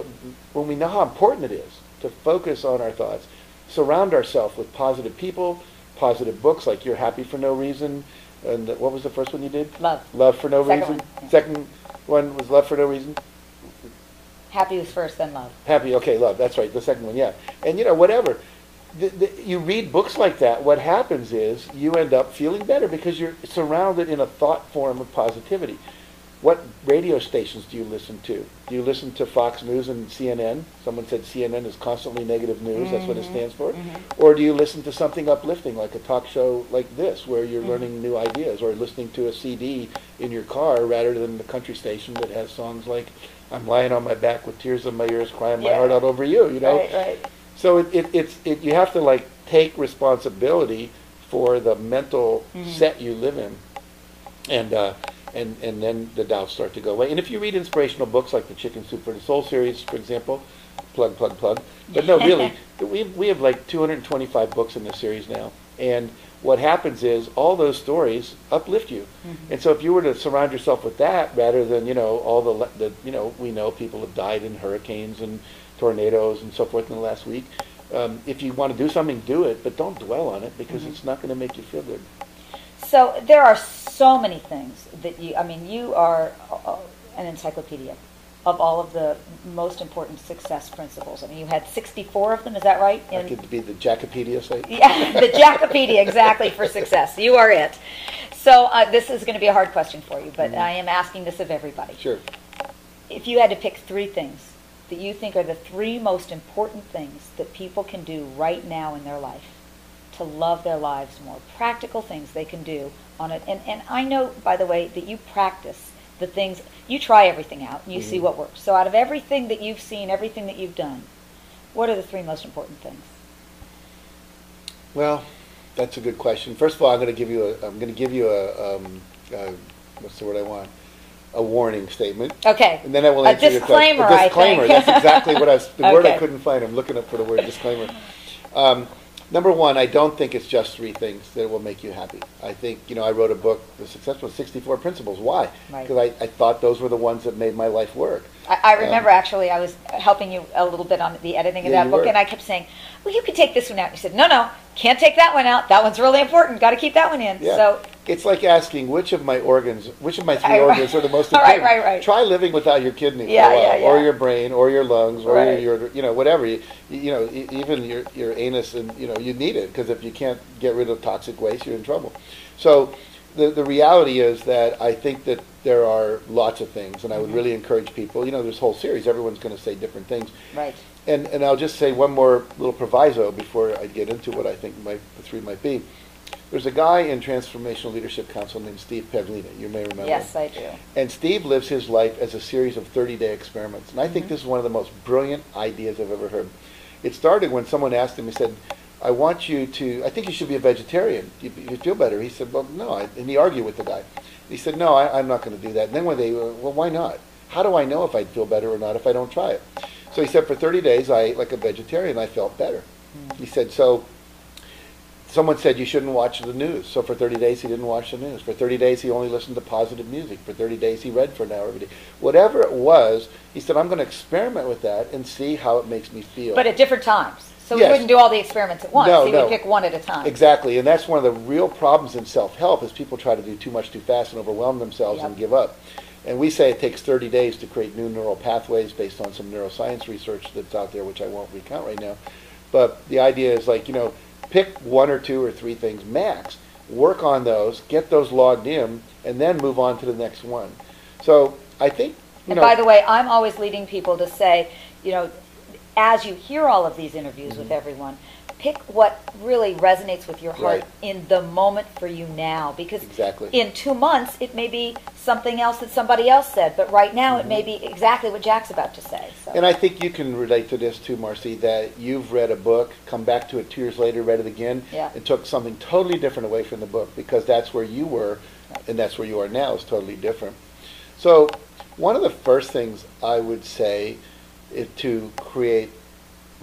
when we know how important it is to focus on our thoughts, surround ourselves with positive people, positive books like You're Happy for No Reason, and what was the first one you did? Love. Love for No Second Reason. one. Second one was Love for No Reason. Happy was first, then love. Happy, okay, love. That's right. The second one, yeah. And you know, whatever. The, the, you read books like that. What happens is you end up feeling better because you're surrounded in a thought form of positivity. What radio stations do you listen to? Do you listen to Fox News and CNN? Someone said CNN is constantly negative news. That's what it stands for. Or do you listen to something uplifting, like a talk show like this, where you're learning new ideas, or listening to a CD in your car rather than the country station that has songs like "I'm lying on my back with tears in my ears, crying my heart out over you." You know. Right, right. So it, it, it's it, you have to like take responsibility for the mental Mhm. set you live in, and uh, and and then the doubts start to go away. And if you read inspirational books like the Chicken Soup for the Soul series, for example, plug plug plug. But no, really, we we have like 225 books in this series now, and what happens is all those stories uplift you. And so if you were to surround yourself with that rather than, you know, all the, the, you know, we know people have died in hurricanes and tornadoes and so forth in the last week. Um, if you want to do something, do it, but don't dwell on it because it's not going to make you feel good. So there are so many things that you, I mean, you are uh, an encyclopedia of all of the most important success principles. I mean, you had 64 of them, is that right? I could be the Jackopedia site. Yeah, the Jackopedia, exactly, for success. You are it. So uh, this is going to be a hard question for you, but I am asking this of everybody. Sure. If you had to pick three things that you think are the three most important things that people can do right now in their life to love their lives more, practical things they can do on it. And, and I know, by the way, that you practice the things, you try everything out and you see Mhm. what works. So out of everything that you've seen, everything that you've done, what are the three most important things? Well, that's a good question. First of all, I'm going to give you a, I'm going to give you a, um, a what's the word I want? A warning statement. Okay. And then I will answer your question. disclaimer, A disclaimer. That's exactly what I was. The word I couldn't find. I'm looking up for the word disclaimer. Um, number one, I don't think it's just three things that will make you happy. I think you know I wrote a book, The Successful 64 Principles. Why? Right. Because I, I thought those were the ones that made my life work. I, I um, remember actually, I was helping you a little bit on the editing of Yeah, that book, were. and I kept saying, "Well, you could take this one out." You said, "No, no, can't take that one out. That one's really important. Got to keep that one in." Yeah. So, It's like asking which of my organs, which of my three Right, right. organs are the most Right, important. right, right. Try living without your kidney Yeah, for a while, yeah, or your brain, or your lungs, or Right. your, your, you know, whatever. You, you know, even your, your anus, and you know, you need it because if you can't get rid of toxic waste, you're in trouble. So, the the reality is that I think that there are lots of things, and I would Mm-hmm. really encourage people. You know, this whole series, everyone's going to say different things. right. And, and I'll just say one more little proviso before I get into what I think might, the three might be. There's a guy in Transformational Leadership Council named Steve Pavlina. You may remember. Yes. I do. And Steve lives his life as a series of 30-day experiments. And I think mm-hmm. this is one of the most brilliant ideas I've ever heard. It started when someone asked him, he said, I want you to, I think you should be a vegetarian. You, you feel better. He said, well, no. I, and he argued with the guy. He said, no, I, I'm not going to do that. And then when they, well, why not? How do I know if I'd feel better or not if I don't try it? So he said, for 30 days, I ate like a vegetarian. I felt better. Hmm. He said, so someone said you shouldn't watch the news. So for 30 days, he didn't watch the news. For 30 days, he only listened to positive music. For 30 days, he read for an hour every day. Whatever it was, he said, I'm going to experiment with that and see how it makes me feel. But at different times, so we Yes. wouldn't do all the experiments at once. No, he no. would pick one at a time. Exactly, and that's one of the real problems in self-help is people try to do too much too fast and overwhelm themselves and Yep. give up. And we say it takes 30 days to create new neural pathways based on some neuroscience research that's out there, which I won't recount right now. But the idea is like, you know, pick one or two or three things max, work on those, get those logged in, and then move on to the next one. So I think, you And know. by the way, I'm always leading people to say, you know, as you hear all of these interviews Mm-hmm. with everyone, pick what really resonates with your heart Right. in the moment for you now. Because Exactly. in two months, it may be something else that somebody else said, but right now it may be exactly what Jack's about to say. So. Mm-hmm. And I think you can relate to this too, Marci, that you've read a book, come back to it two years later, read it again, Yeah. and took something totally different away from the book because that's where you were and that's where you are now is totally different. So one of the first things I would say is to create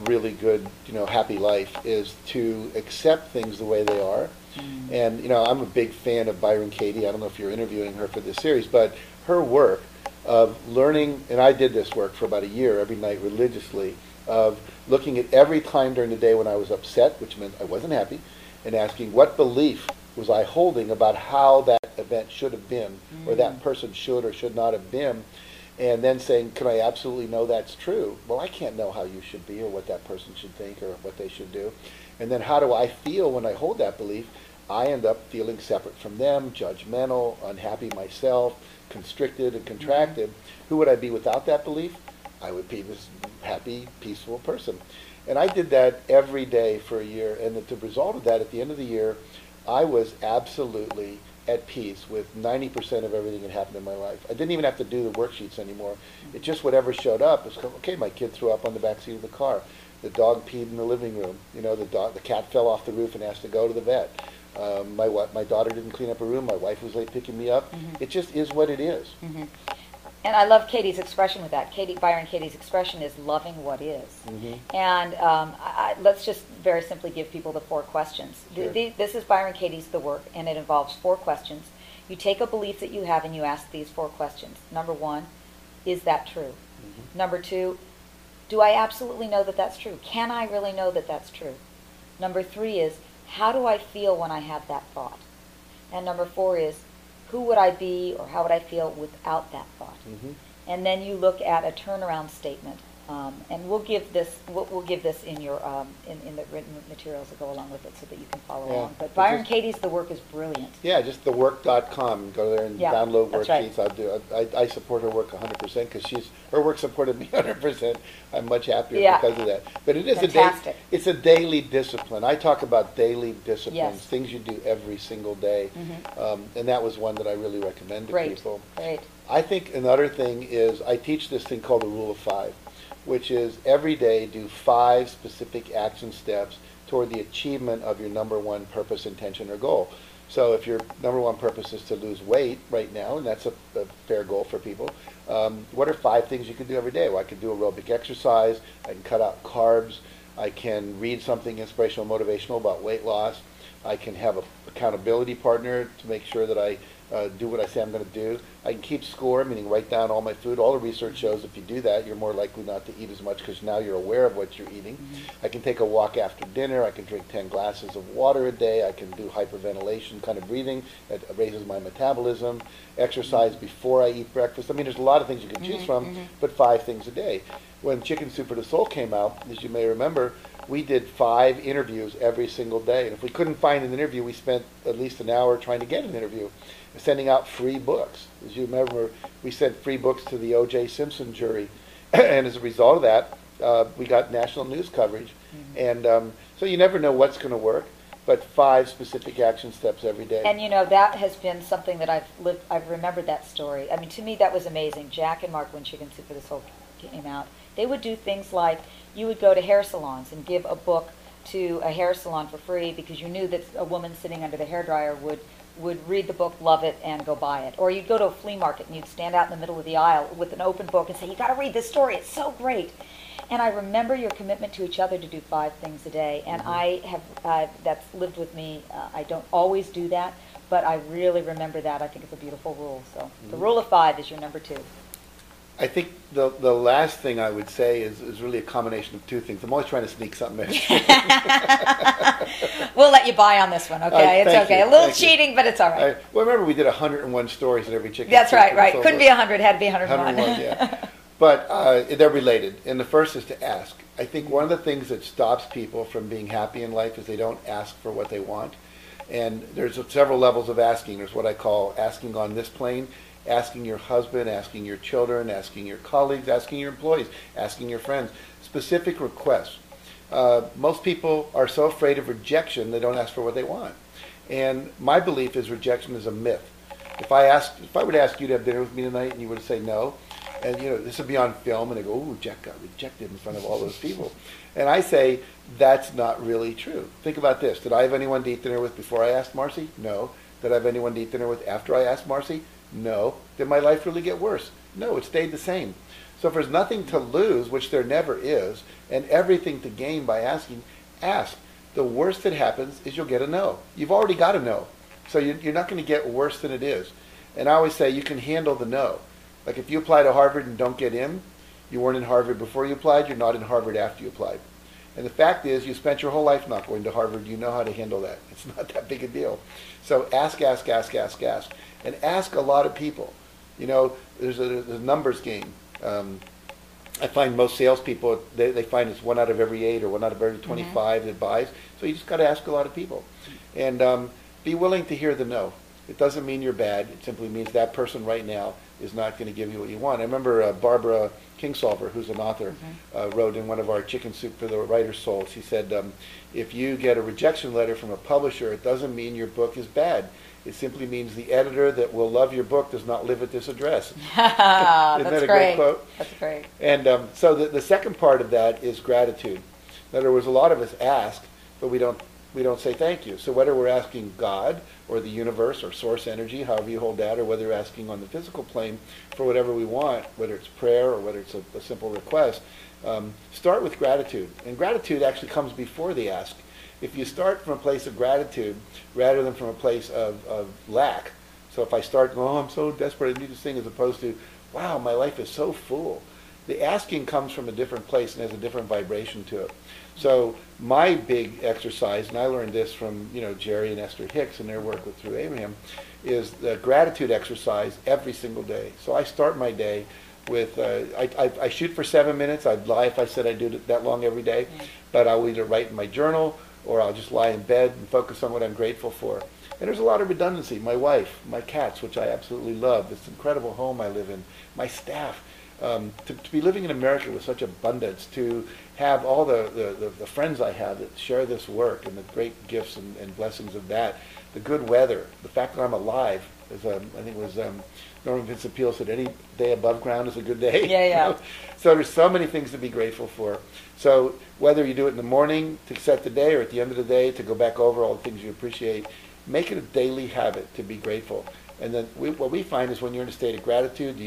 really good, you know, happy life is to accept things the way they are. Mm. And, you know, I'm a big fan of Byron Katie. I don't know if you're interviewing her for this series, but her work of learning, and I did this work for about a year every night religiously, of looking at every time during the day when I was upset, which meant I wasn't happy, and asking what belief was I holding about how that event should have been, or that mm. person should or should not have been, and then saying, can I absolutely know that's true? Well, I can't know how you should be or what that person should think or what they should do. And then how do I feel when I hold that belief? I end up feeling separate from them, judgmental, unhappy myself, constricted and contracted. Mm-hmm. Who would I be without that belief? I would be this happy, peaceful person. And I did that every day for a year. And the result of that, at the end of the year, I was absolutely at peace with 90% of everything that happened in my life. I didn't even have to do the worksheets anymore. It just whatever showed up. Was okay. My kid threw up on the back seat of the car. The dog peed in the living room. You know, the dog, the cat fell off the roof and asked to go to the vet. Um, my wa- my daughter didn't clean up her room. My wife was late picking me up. It just is what it is. And I love Katie's expression with that. Katie Byron Katie's expression is loving what is. Mhm. And um, I, I, let's just very simply give people the four questions. The- the- this is Byron Katie's The Work, and it involves four questions. You take a belief that you have and you ask these four questions. Number one, is that true? Mm-hmm. Number two, do I absolutely know that that's true? Can I really know that that's true? Number three is, how do I feel when I have that thought? And number four is, who would I be or how would I feel without that thought? Mhm. And then you look at a turnaround statement. Um, and we'll give this we'll, we'll give this in your um, in, in the written materials that go along with it so that you can follow Yeah. along. But Byron Katie's The Work is brilliant. Yeah, just thework.com. Go there and Yeah, download that's right. worksheets. I'll do. I, I support her work 100% because she's her work supported me 100%. I'm much happier Yeah. because of that. But it is a day. It's a daily discipline. I talk about daily disciplines, Yes. things you do every single day, Mhm. um, and that was one that I really recommend to Great, people. great. I think another thing is I teach this thing called the rule of five, which is every day do five specific action steps toward the achievement of your number one purpose, intention, or goal. So if your number one purpose is to lose weight right now, and that's a, a fair goal for people, um, what are five things you can do every day? Well, I can do aerobic exercise. I can cut out carbs. I can read something inspirational, motivational about weight loss. I can have an accountability partner to make sure that I uh, do what I say I'm going to do. I can keep score, meaning write down all my food. All the research shows if you do that, you're more likely not to eat as much because now you're aware of what you're eating. Mm-hmm. I can take a walk after dinner. I can drink 10 glasses of water a day. I can do hyperventilation kind of breathing that raises my metabolism. Exercise mm-hmm. before I eat breakfast. I mean, there's a lot of things you can choose mm-hmm, from, but five things a day. When Chicken Soup for the Soul came out, as you may remember, we did five interviews every single day. And if we couldn't find an interview, we spent at least an hour trying to get an interview, sending out free books. As you remember, we sent free books to the O.J. Simpson jury, and as a result of that, uh, we got national news coverage. And um, so you never know what's going to work, but five specific action steps every day. And you know that has been something that I've lived. I've remembered that story. I mean, to me, that was amazing. Jack and Mark, when Chicken Soup for the Soul came out, they would do things like you would go to hair salons and give a book to a hair salon for free because you knew that a woman sitting under the hair dryer would would read the book, love it, and go buy it. Or you'd go to a flea market and you'd stand out in the middle of the aisle with an open book and say, "You got to read this story. It's so great." And I remember your commitment to each other to do five things a day, and I have uh, that's lived with me. Uh, I don't always do that, but I really remember that. I think it's a beautiful rule. So the rule of five is your number two. I think the the last thing I would say is, is really a combination of two things. I'm always trying to sneak something in. we'll let you buy on this one, okay? Uh, it's okay. you, A little thank you. cheating, but it's all right. I, well, remember we did 101 stories in every chicken. That's right, right. Couldn't be Book. 100, had to be 101. 101, yeah. But uh, they're related. And the first is to ask. I think one of the things that stops people from being happy in life is they don't ask for what they want. And there's several levels of asking. There's what I call asking on this plane, asking your husband, asking your children, asking your colleagues, asking your employees, asking your friends. Specific requests. Uh, most people are so afraid of rejection they don't ask for what they want. And my belief is rejection is a myth. If I asked, if I would ask you to have dinner with me tonight, and you would say no, and you know this would be on film, and they go, "Oh, Jack got rejected in front of all those people," and I say that's not really true. Think about this: Did I have anyone to eat dinner with before I asked Marci? No. Did I have anyone to eat dinner with after I asked Marci? No. Did my life really get worse? No, it stayed the same. So if there's nothing to lose, which there never is, and everything to gain by asking, ask. The worst that happens is you'll get a no. You've already got a no. So you- you're not going to get worse than it is. And I always say you can handle the no. Like if you apply to Harvard and don't get in, you weren't in Harvard before you applied, you're not in Harvard after you applied. And the fact is, you spent your whole life not going to Harvard. You know how to handle that. It's not that big a deal. So ask, ask, ask, ask, ask. And ask a lot of people. You know, there's a, there's a numbers game. Um, I find most salespeople, they, they find it's one out of every eight or one out of every 25 that buys. So you just got to ask a lot of people. And um, be willing to hear the no. It doesn't mean you're bad. It simply means that person right now is not going to give you what you want. I remember uh, Barbara Kingsolver, who's an author, uh, wrote in one of our Chicken Soup for the Writer's Soul. She said, um, if you get a rejection letter from a publisher, it doesn't mean your book is bad. It simply means the editor that will love your book does not live at this address. That's that a great great. quote? That's great. And um, so the, the second part of that is gratitude. In other words, a lot of us ask, but we don't we don't say thank you. So whether we're asking God or the universe or source energy, however you hold that, or whether we're asking on the physical plane for whatever we want, whether it's prayer or whether it's a, a simple request, um, start with gratitude. And gratitude actually comes before the ask. If you start from a place of gratitude rather than from a place of, of lack, so if I start, oh, I'm so desperate, I need this thing, as opposed to, wow, my life is so full. The asking comes from a different place and has a different vibration to it. So my big exercise, and I learned this from you know Jerry and Esther Hicks and their work with Through Abraham, is the gratitude exercise every single day. So I start my day with uh, I, I, I shoot for seven minutes. I'd lie if I said I do it that long every day, but I'll either write in my journal or I'll just lie in bed and focus on what I'm grateful for. And there's a lot of redundancy. My wife, my cats, which I absolutely love, this incredible home I live in, my staff. Um, to, to be living in America with such abundance, to have all the, the, the, the friends I have that share this work and the great gifts and, and blessings of that, the good weather, the fact that I'm alive, as um, I think it was um, Norman Vincent Peale said, any day above ground is a good day. Yeah, you yeah. know? So there's so many things to be grateful for. So whether you do it in the morning to set the day or at the end of the day to go back over all the things you appreciate, Make it a daily habit to be grateful. And then we, what we find is when you're in a state of gratitude, the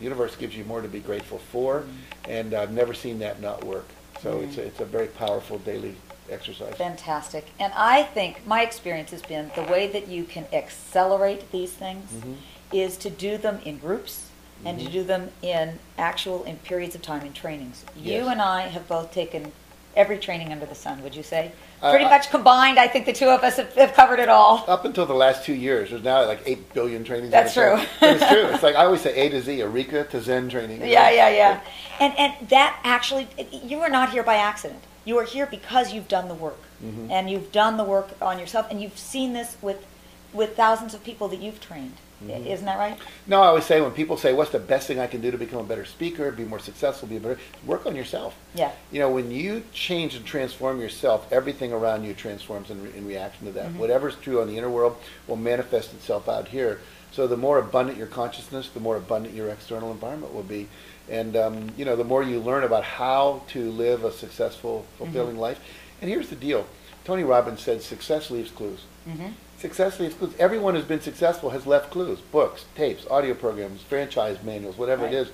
universe, gives you more to be grateful for. Mm-hmm. And I've never seen that not work. So it's, a, it's a very powerful daily exercise. Fantastic. And I think my experience has been the way that you can accelerate these things Mhm. is to do them in groups and to Mhm. do them in actual in periods of time in trainings. You Yes. and I have both taken every training under the sun, would you say? Uh, Pretty I- much combined, I think the two of us have, have covered it all. Up until the last two years, there's now like 8 billion trainings. That's true. It's true. It's like I always say A to Z, Arica to Zen training. you know? Yeah, yeah, yeah. And and that actually, you are not here by accident. You are here because you've done the work, Mhm. and you've done the work on yourself, and you've seen this with with thousands of people that you've trained. Mhm. Isn't that right? No, I always say when people say, "What's the best thing I can do to become a better speaker, be more successful, be a better," work on yourself. Yeah. You know, when you change and transform yourself, everything around you transforms in, re- in reaction to that. Mhm. Whatever's true on the inner world will manifest itself out here. So the more abundant your consciousness, the more abundant your external environment will be. And um, you know, the more you learn about how to live a successful, fulfilling Mm-hmm. life. And here's the deal: Tony Robbins said, "Success leaves clues." Mm-hmm. Success leaves clues. Everyone who's been successful has left clues. Books, tapes, audio programs, franchise manuals, whatever Right. it is.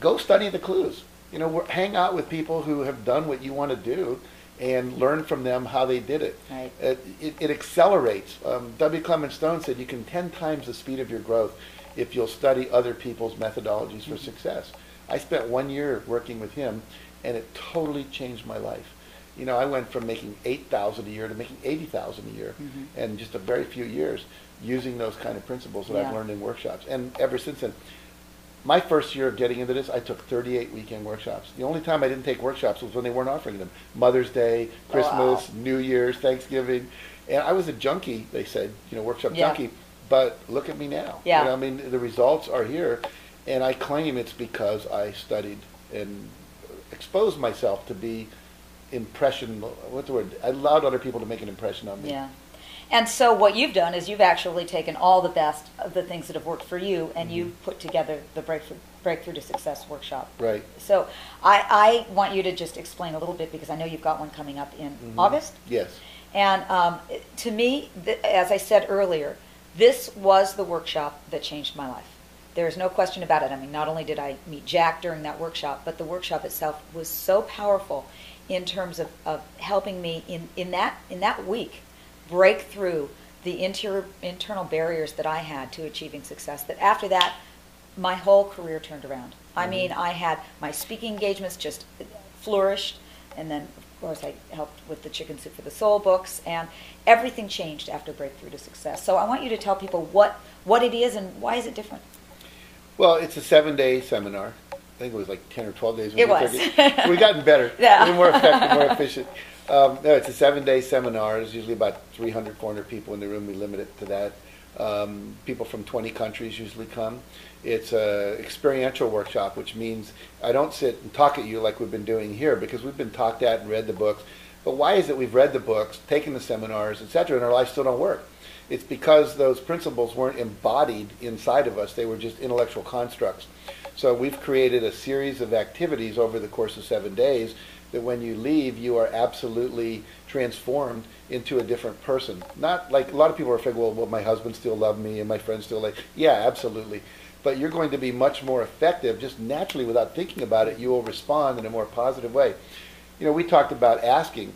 Go study the clues. You know, hang out with people who have done what you want to do and learn from them how they did it. Right. It, it, it accelerates. Um, W. Clement Stone said you can 10 times the speed of your growth if you'll study other people's methodologies for success. I spent one year working with him, and it totally changed my life. You know, I went from making 8000 a year to making 80000 a year Mhm. in just a very few years using those kind of principles that Yeah. I've learned in workshops. And ever since then, my first year of getting into this, I took 38 weekend workshops. The only time I didn't take workshops was when they weren't offering them. Mother's Day, Christmas, Wow. New Year's, Thanksgiving. And I was a junkie, they said, you know, workshop Yeah. junkie. But look at me now. Yeah. You know, I mean, the results are here. And I claim it's because I studied and exposed myself to be impression, what's the word? I allowed other people to make an impression on me. Yeah. And so what you've done is you've actually taken all the best of the things that have worked for you, and Mm-hmm. you've put together the breakthrough breakthrough to success workshop. Right. So I, I want you to just explain a little bit because I know you've got one coming up in Mhm. August. Yes. And um, to me, th- as I said earlier, this was the workshop that changed my life. There is no question about it. I mean, not only did I meet Jack during that workshop, but the workshop itself was so powerful in terms of, of helping me in, in that in that week break through the inter, internal barriers that I had to achieving success. That after that, my whole career turned around. I Mhm. mean, I had my speaking engagements just flourished, and then of course I helped with the Chicken Soup for the Soul books, and everything changed after Breakthrough to Success. So I want you to tell people what what it is and why is it different. Well, it's a seven-day seminar. I think it was like 10 or 12 days. when It we was. took it. We've gotten better. Yeah. We're more effective, more efficient. Um, no, it's a seven-day seminar. There's usually about 300, 400 people in the room. We limit it to that. Um, people from 20 countries usually come. It's an experiential workshop, which means I don't sit and talk at you like we've been doing here because we've been talked at and read the books. But why is it we've read the books, taken the seminars, etc., and our lives still don't work? It's because those principles weren't embodied inside of us. They were just intellectual constructs. So we've created a series of activities over the course of seven days that when you leave, you are absolutely transformed into a different person. Not like a lot of people are thinking, well, will my husband still love me and my friends still like? Yeah, absolutely. But you're going to be much more effective just naturally without thinking about it. You will respond in a more positive way. You know, we talked about asking.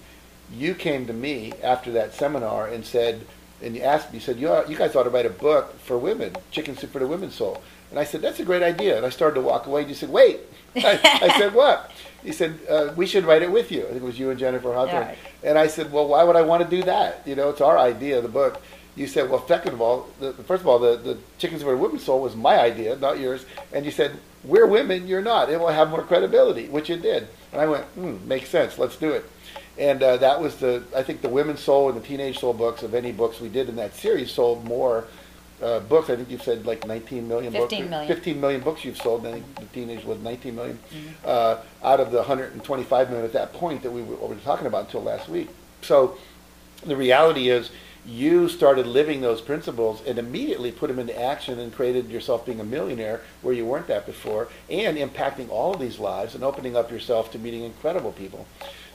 You came to me after that seminar and said, and you asked me, you said, you, you guys ought to write a book for women, Chicken Soup for the Women's Soul. And I said, that's a great idea. And I started to walk away. And you said, wait. I, I said, what? He said, uh, we should write it with you. I think it was you and Jennifer Hawthorne. right. And I said, well, why would I want to do that? You know, it's our idea, the book. You said, well, second of all, the, first of all, the, the Chickens the Women's Soul was my idea, not yours. And you said, we're women, you're not. It will have more credibility, which it did. And I went, hmm, makes sense. Let's do it. And uh, that was the, I think the Women's Soul and the Teenage Soul books of any books we did in that series sold more uh, books. I think you've said like 19 million 15 books. million. 15 million books you've sold. I think the teenage was 19 million. Mm-hmm. Uh, out of the 125 million at that point that we were, we were talking about until last week. So the reality is you started living those principles and immediately put them into action and created yourself being a millionaire where you weren't that before and impacting all of these lives and opening up yourself to meeting incredible people.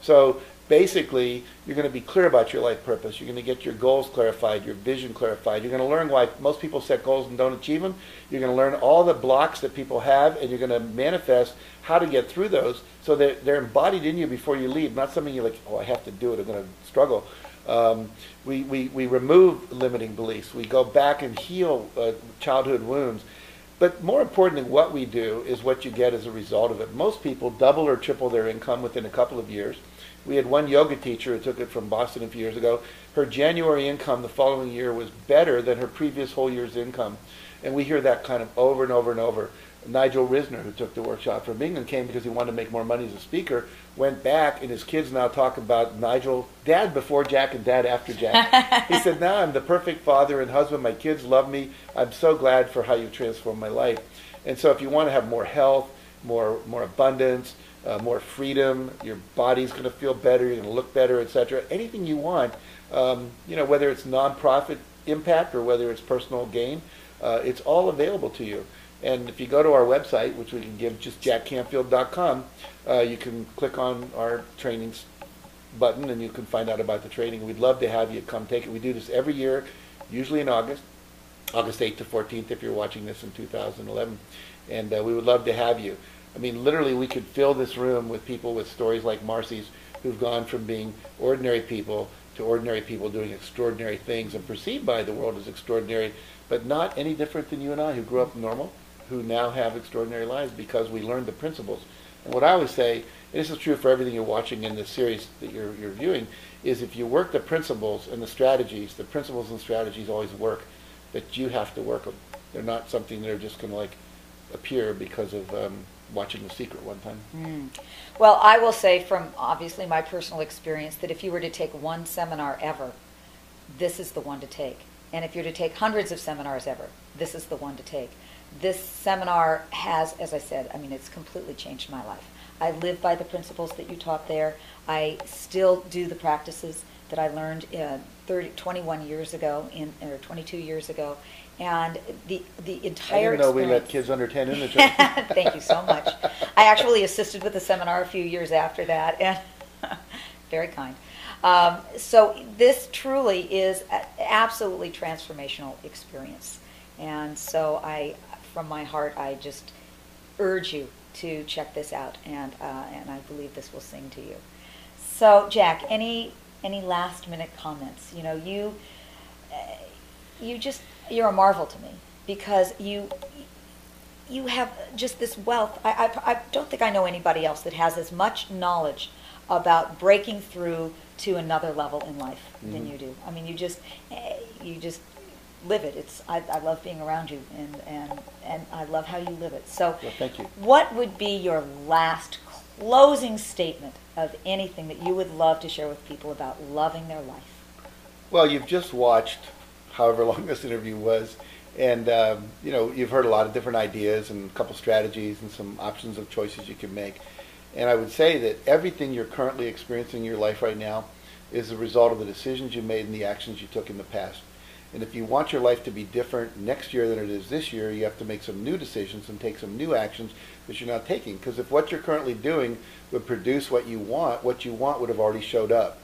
So basically, you're going to be clear about your life purpose. You're going to get your goals clarified, your vision clarified. You're going to learn why most people set goals and don't achieve them. You're going to learn all the blocks that people have, and you're going to manifest how to get through those so that they're embodied in you before you leave, not something you're like, oh, I have to do it, I'm going to struggle. Um, we, we, we remove limiting beliefs. We go back and heal uh, childhood wounds. But more important than what we do is what you get as a result of it. Most people double or triple their income within a couple of years. We had one yoga teacher who took it from Boston a few years ago. Her January income the following year was better than her previous whole year's income. And we hear that kind of over and over and over. Nigel Risner, who took the workshop from England, came because he wanted to make more money as a speaker, went back, and his kids now talk about Nigel, dad before Jack and dad after Jack. he said, Now I'm the perfect father and husband. My kids love me. I'm so glad for how you've transformed my life. And so, if you want to have more health, more, more abundance, uh, more freedom. Your body's going to feel better. You're going to look better, etc. Anything you want, um, you know, whether it's nonprofit impact or whether it's personal gain, uh, it's all available to you. And if you go to our website, which we can give just jackcanfield.com, uh, you can click on our trainings button and you can find out about the training. We'd love to have you come take it. We do this every year, usually in August, August 8th to 14th if you're watching this in 2011. And uh, we would love to have you. I mean, literally, we could fill this room with people with stories like Marci's who've gone from being ordinary people to ordinary people doing extraordinary things and perceived by the world as extraordinary, but not any different than you and I who grew up normal, who now have extraordinary lives because we learned the principles. And what I always say, and this is true for everything you're watching in this series that you're, you're viewing, is if you work the principles and the strategies, the principles and strategies always work, that you have to work them. They're not something that are just going to like appear because of um, watching The Secret one time. Mm. Well, I will say from obviously my personal experience that if you were to take one seminar ever, this is the one to take. And if you're to take hundreds of seminars ever, this is the one to take. This seminar has, as I said, I mean, it's completely changed my life. I live by the principles that you taught there. I still do the practices that I learned uh, 30, 21 years ago, in, or 22 years ago, and the the entire. I didn't know we let kids under ten in the church. Thank you so much. I actually assisted with the seminar a few years after that, and very kind. Um, so this truly is absolutely transformational experience, and so I, from my heart, I just urge you to check this out, and uh, and I believe this will sing to you. So Jack, any any last minute comments? You know, you uh, you just you're a marvel to me because you you have just this wealth. I, I, I, don't think I know anybody else that has as much knowledge about breaking through to another level in life mm-hmm. than you do. I mean, you just eh, you just live it. It's I, I love being around you, and and and I love how you live it. So, well, thank you. What would be your last closing statement of anything that you would love to share with people about loving their life? Well, you've just watched however long this interview was. And um, you know, you've heard a lot of different ideas and a couple strategies and some options of choices you can make. And I would say that everything you're currently experiencing in your life right now is a result of the decisions you made and the actions you took in the past. And if you want your life to be different next year than it is this year, you have to make some new decisions and take some new actions that you're not taking. Because if what you're currently doing would produce what you want, what you want would have already showed up.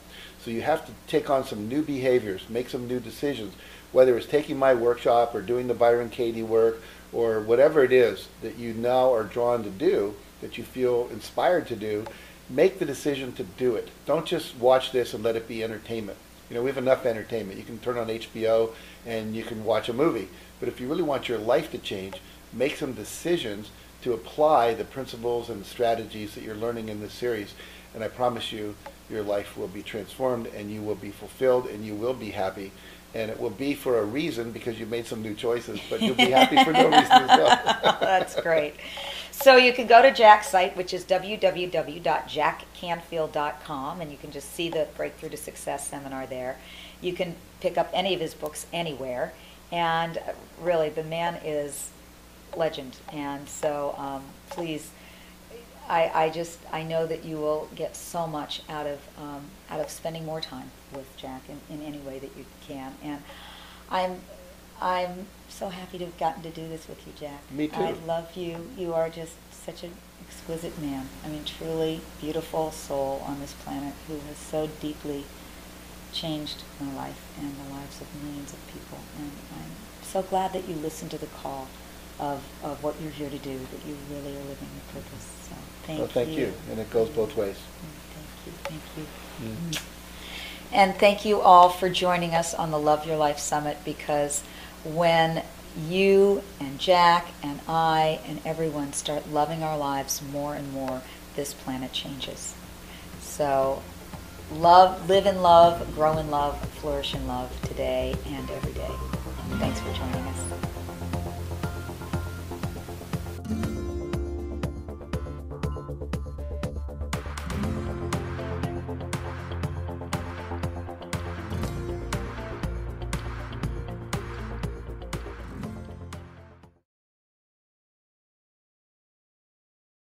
So you have to take on some new behaviors, make some new decisions whether it's taking my workshop or doing the Byron Katie work or whatever it is that you now are drawn to do, that you feel inspired to do, make the decision to do it. Don't just watch this and let it be entertainment. You know, we have enough entertainment. You can turn on HBO and you can watch a movie. But if you really want your life to change, make some decisions to apply the principles and strategies that you're learning in this series. And I promise you, your life will be transformed and you will be fulfilled and you will be happy and it will be for a reason because you made some new choices, but you'll be happy for no reason as well. That's great. So you can go to Jack's site, which is www.jackcanfield.com, and you can just see the Breakthrough to Success seminar there. You can pick up any of his books anywhere, and really, the man is legend. And so, um, please I, I just I know that you will get so much out of um, out of spending more time with Jack in, in any way that you can, and I'm I'm so happy to have gotten to do this with you, Jack. Me too. I love you. You are just such an exquisite man. I mean, truly beautiful soul on this planet who has so deeply changed my life and the lives of millions of people. And I'm so glad that you listened to the call of, of what you're here to do, that you really are living your purpose. So thank Well, you. thank you, and it goes both ways. Mm, Thank you, thank you. Mm. And thank you all for joining us on the Love Your Life Summit because when you and Jack and I and everyone start loving our lives more and more, this planet changes. So love, live in love, grow in love, flourish in love today and every day. Thanks for joining us.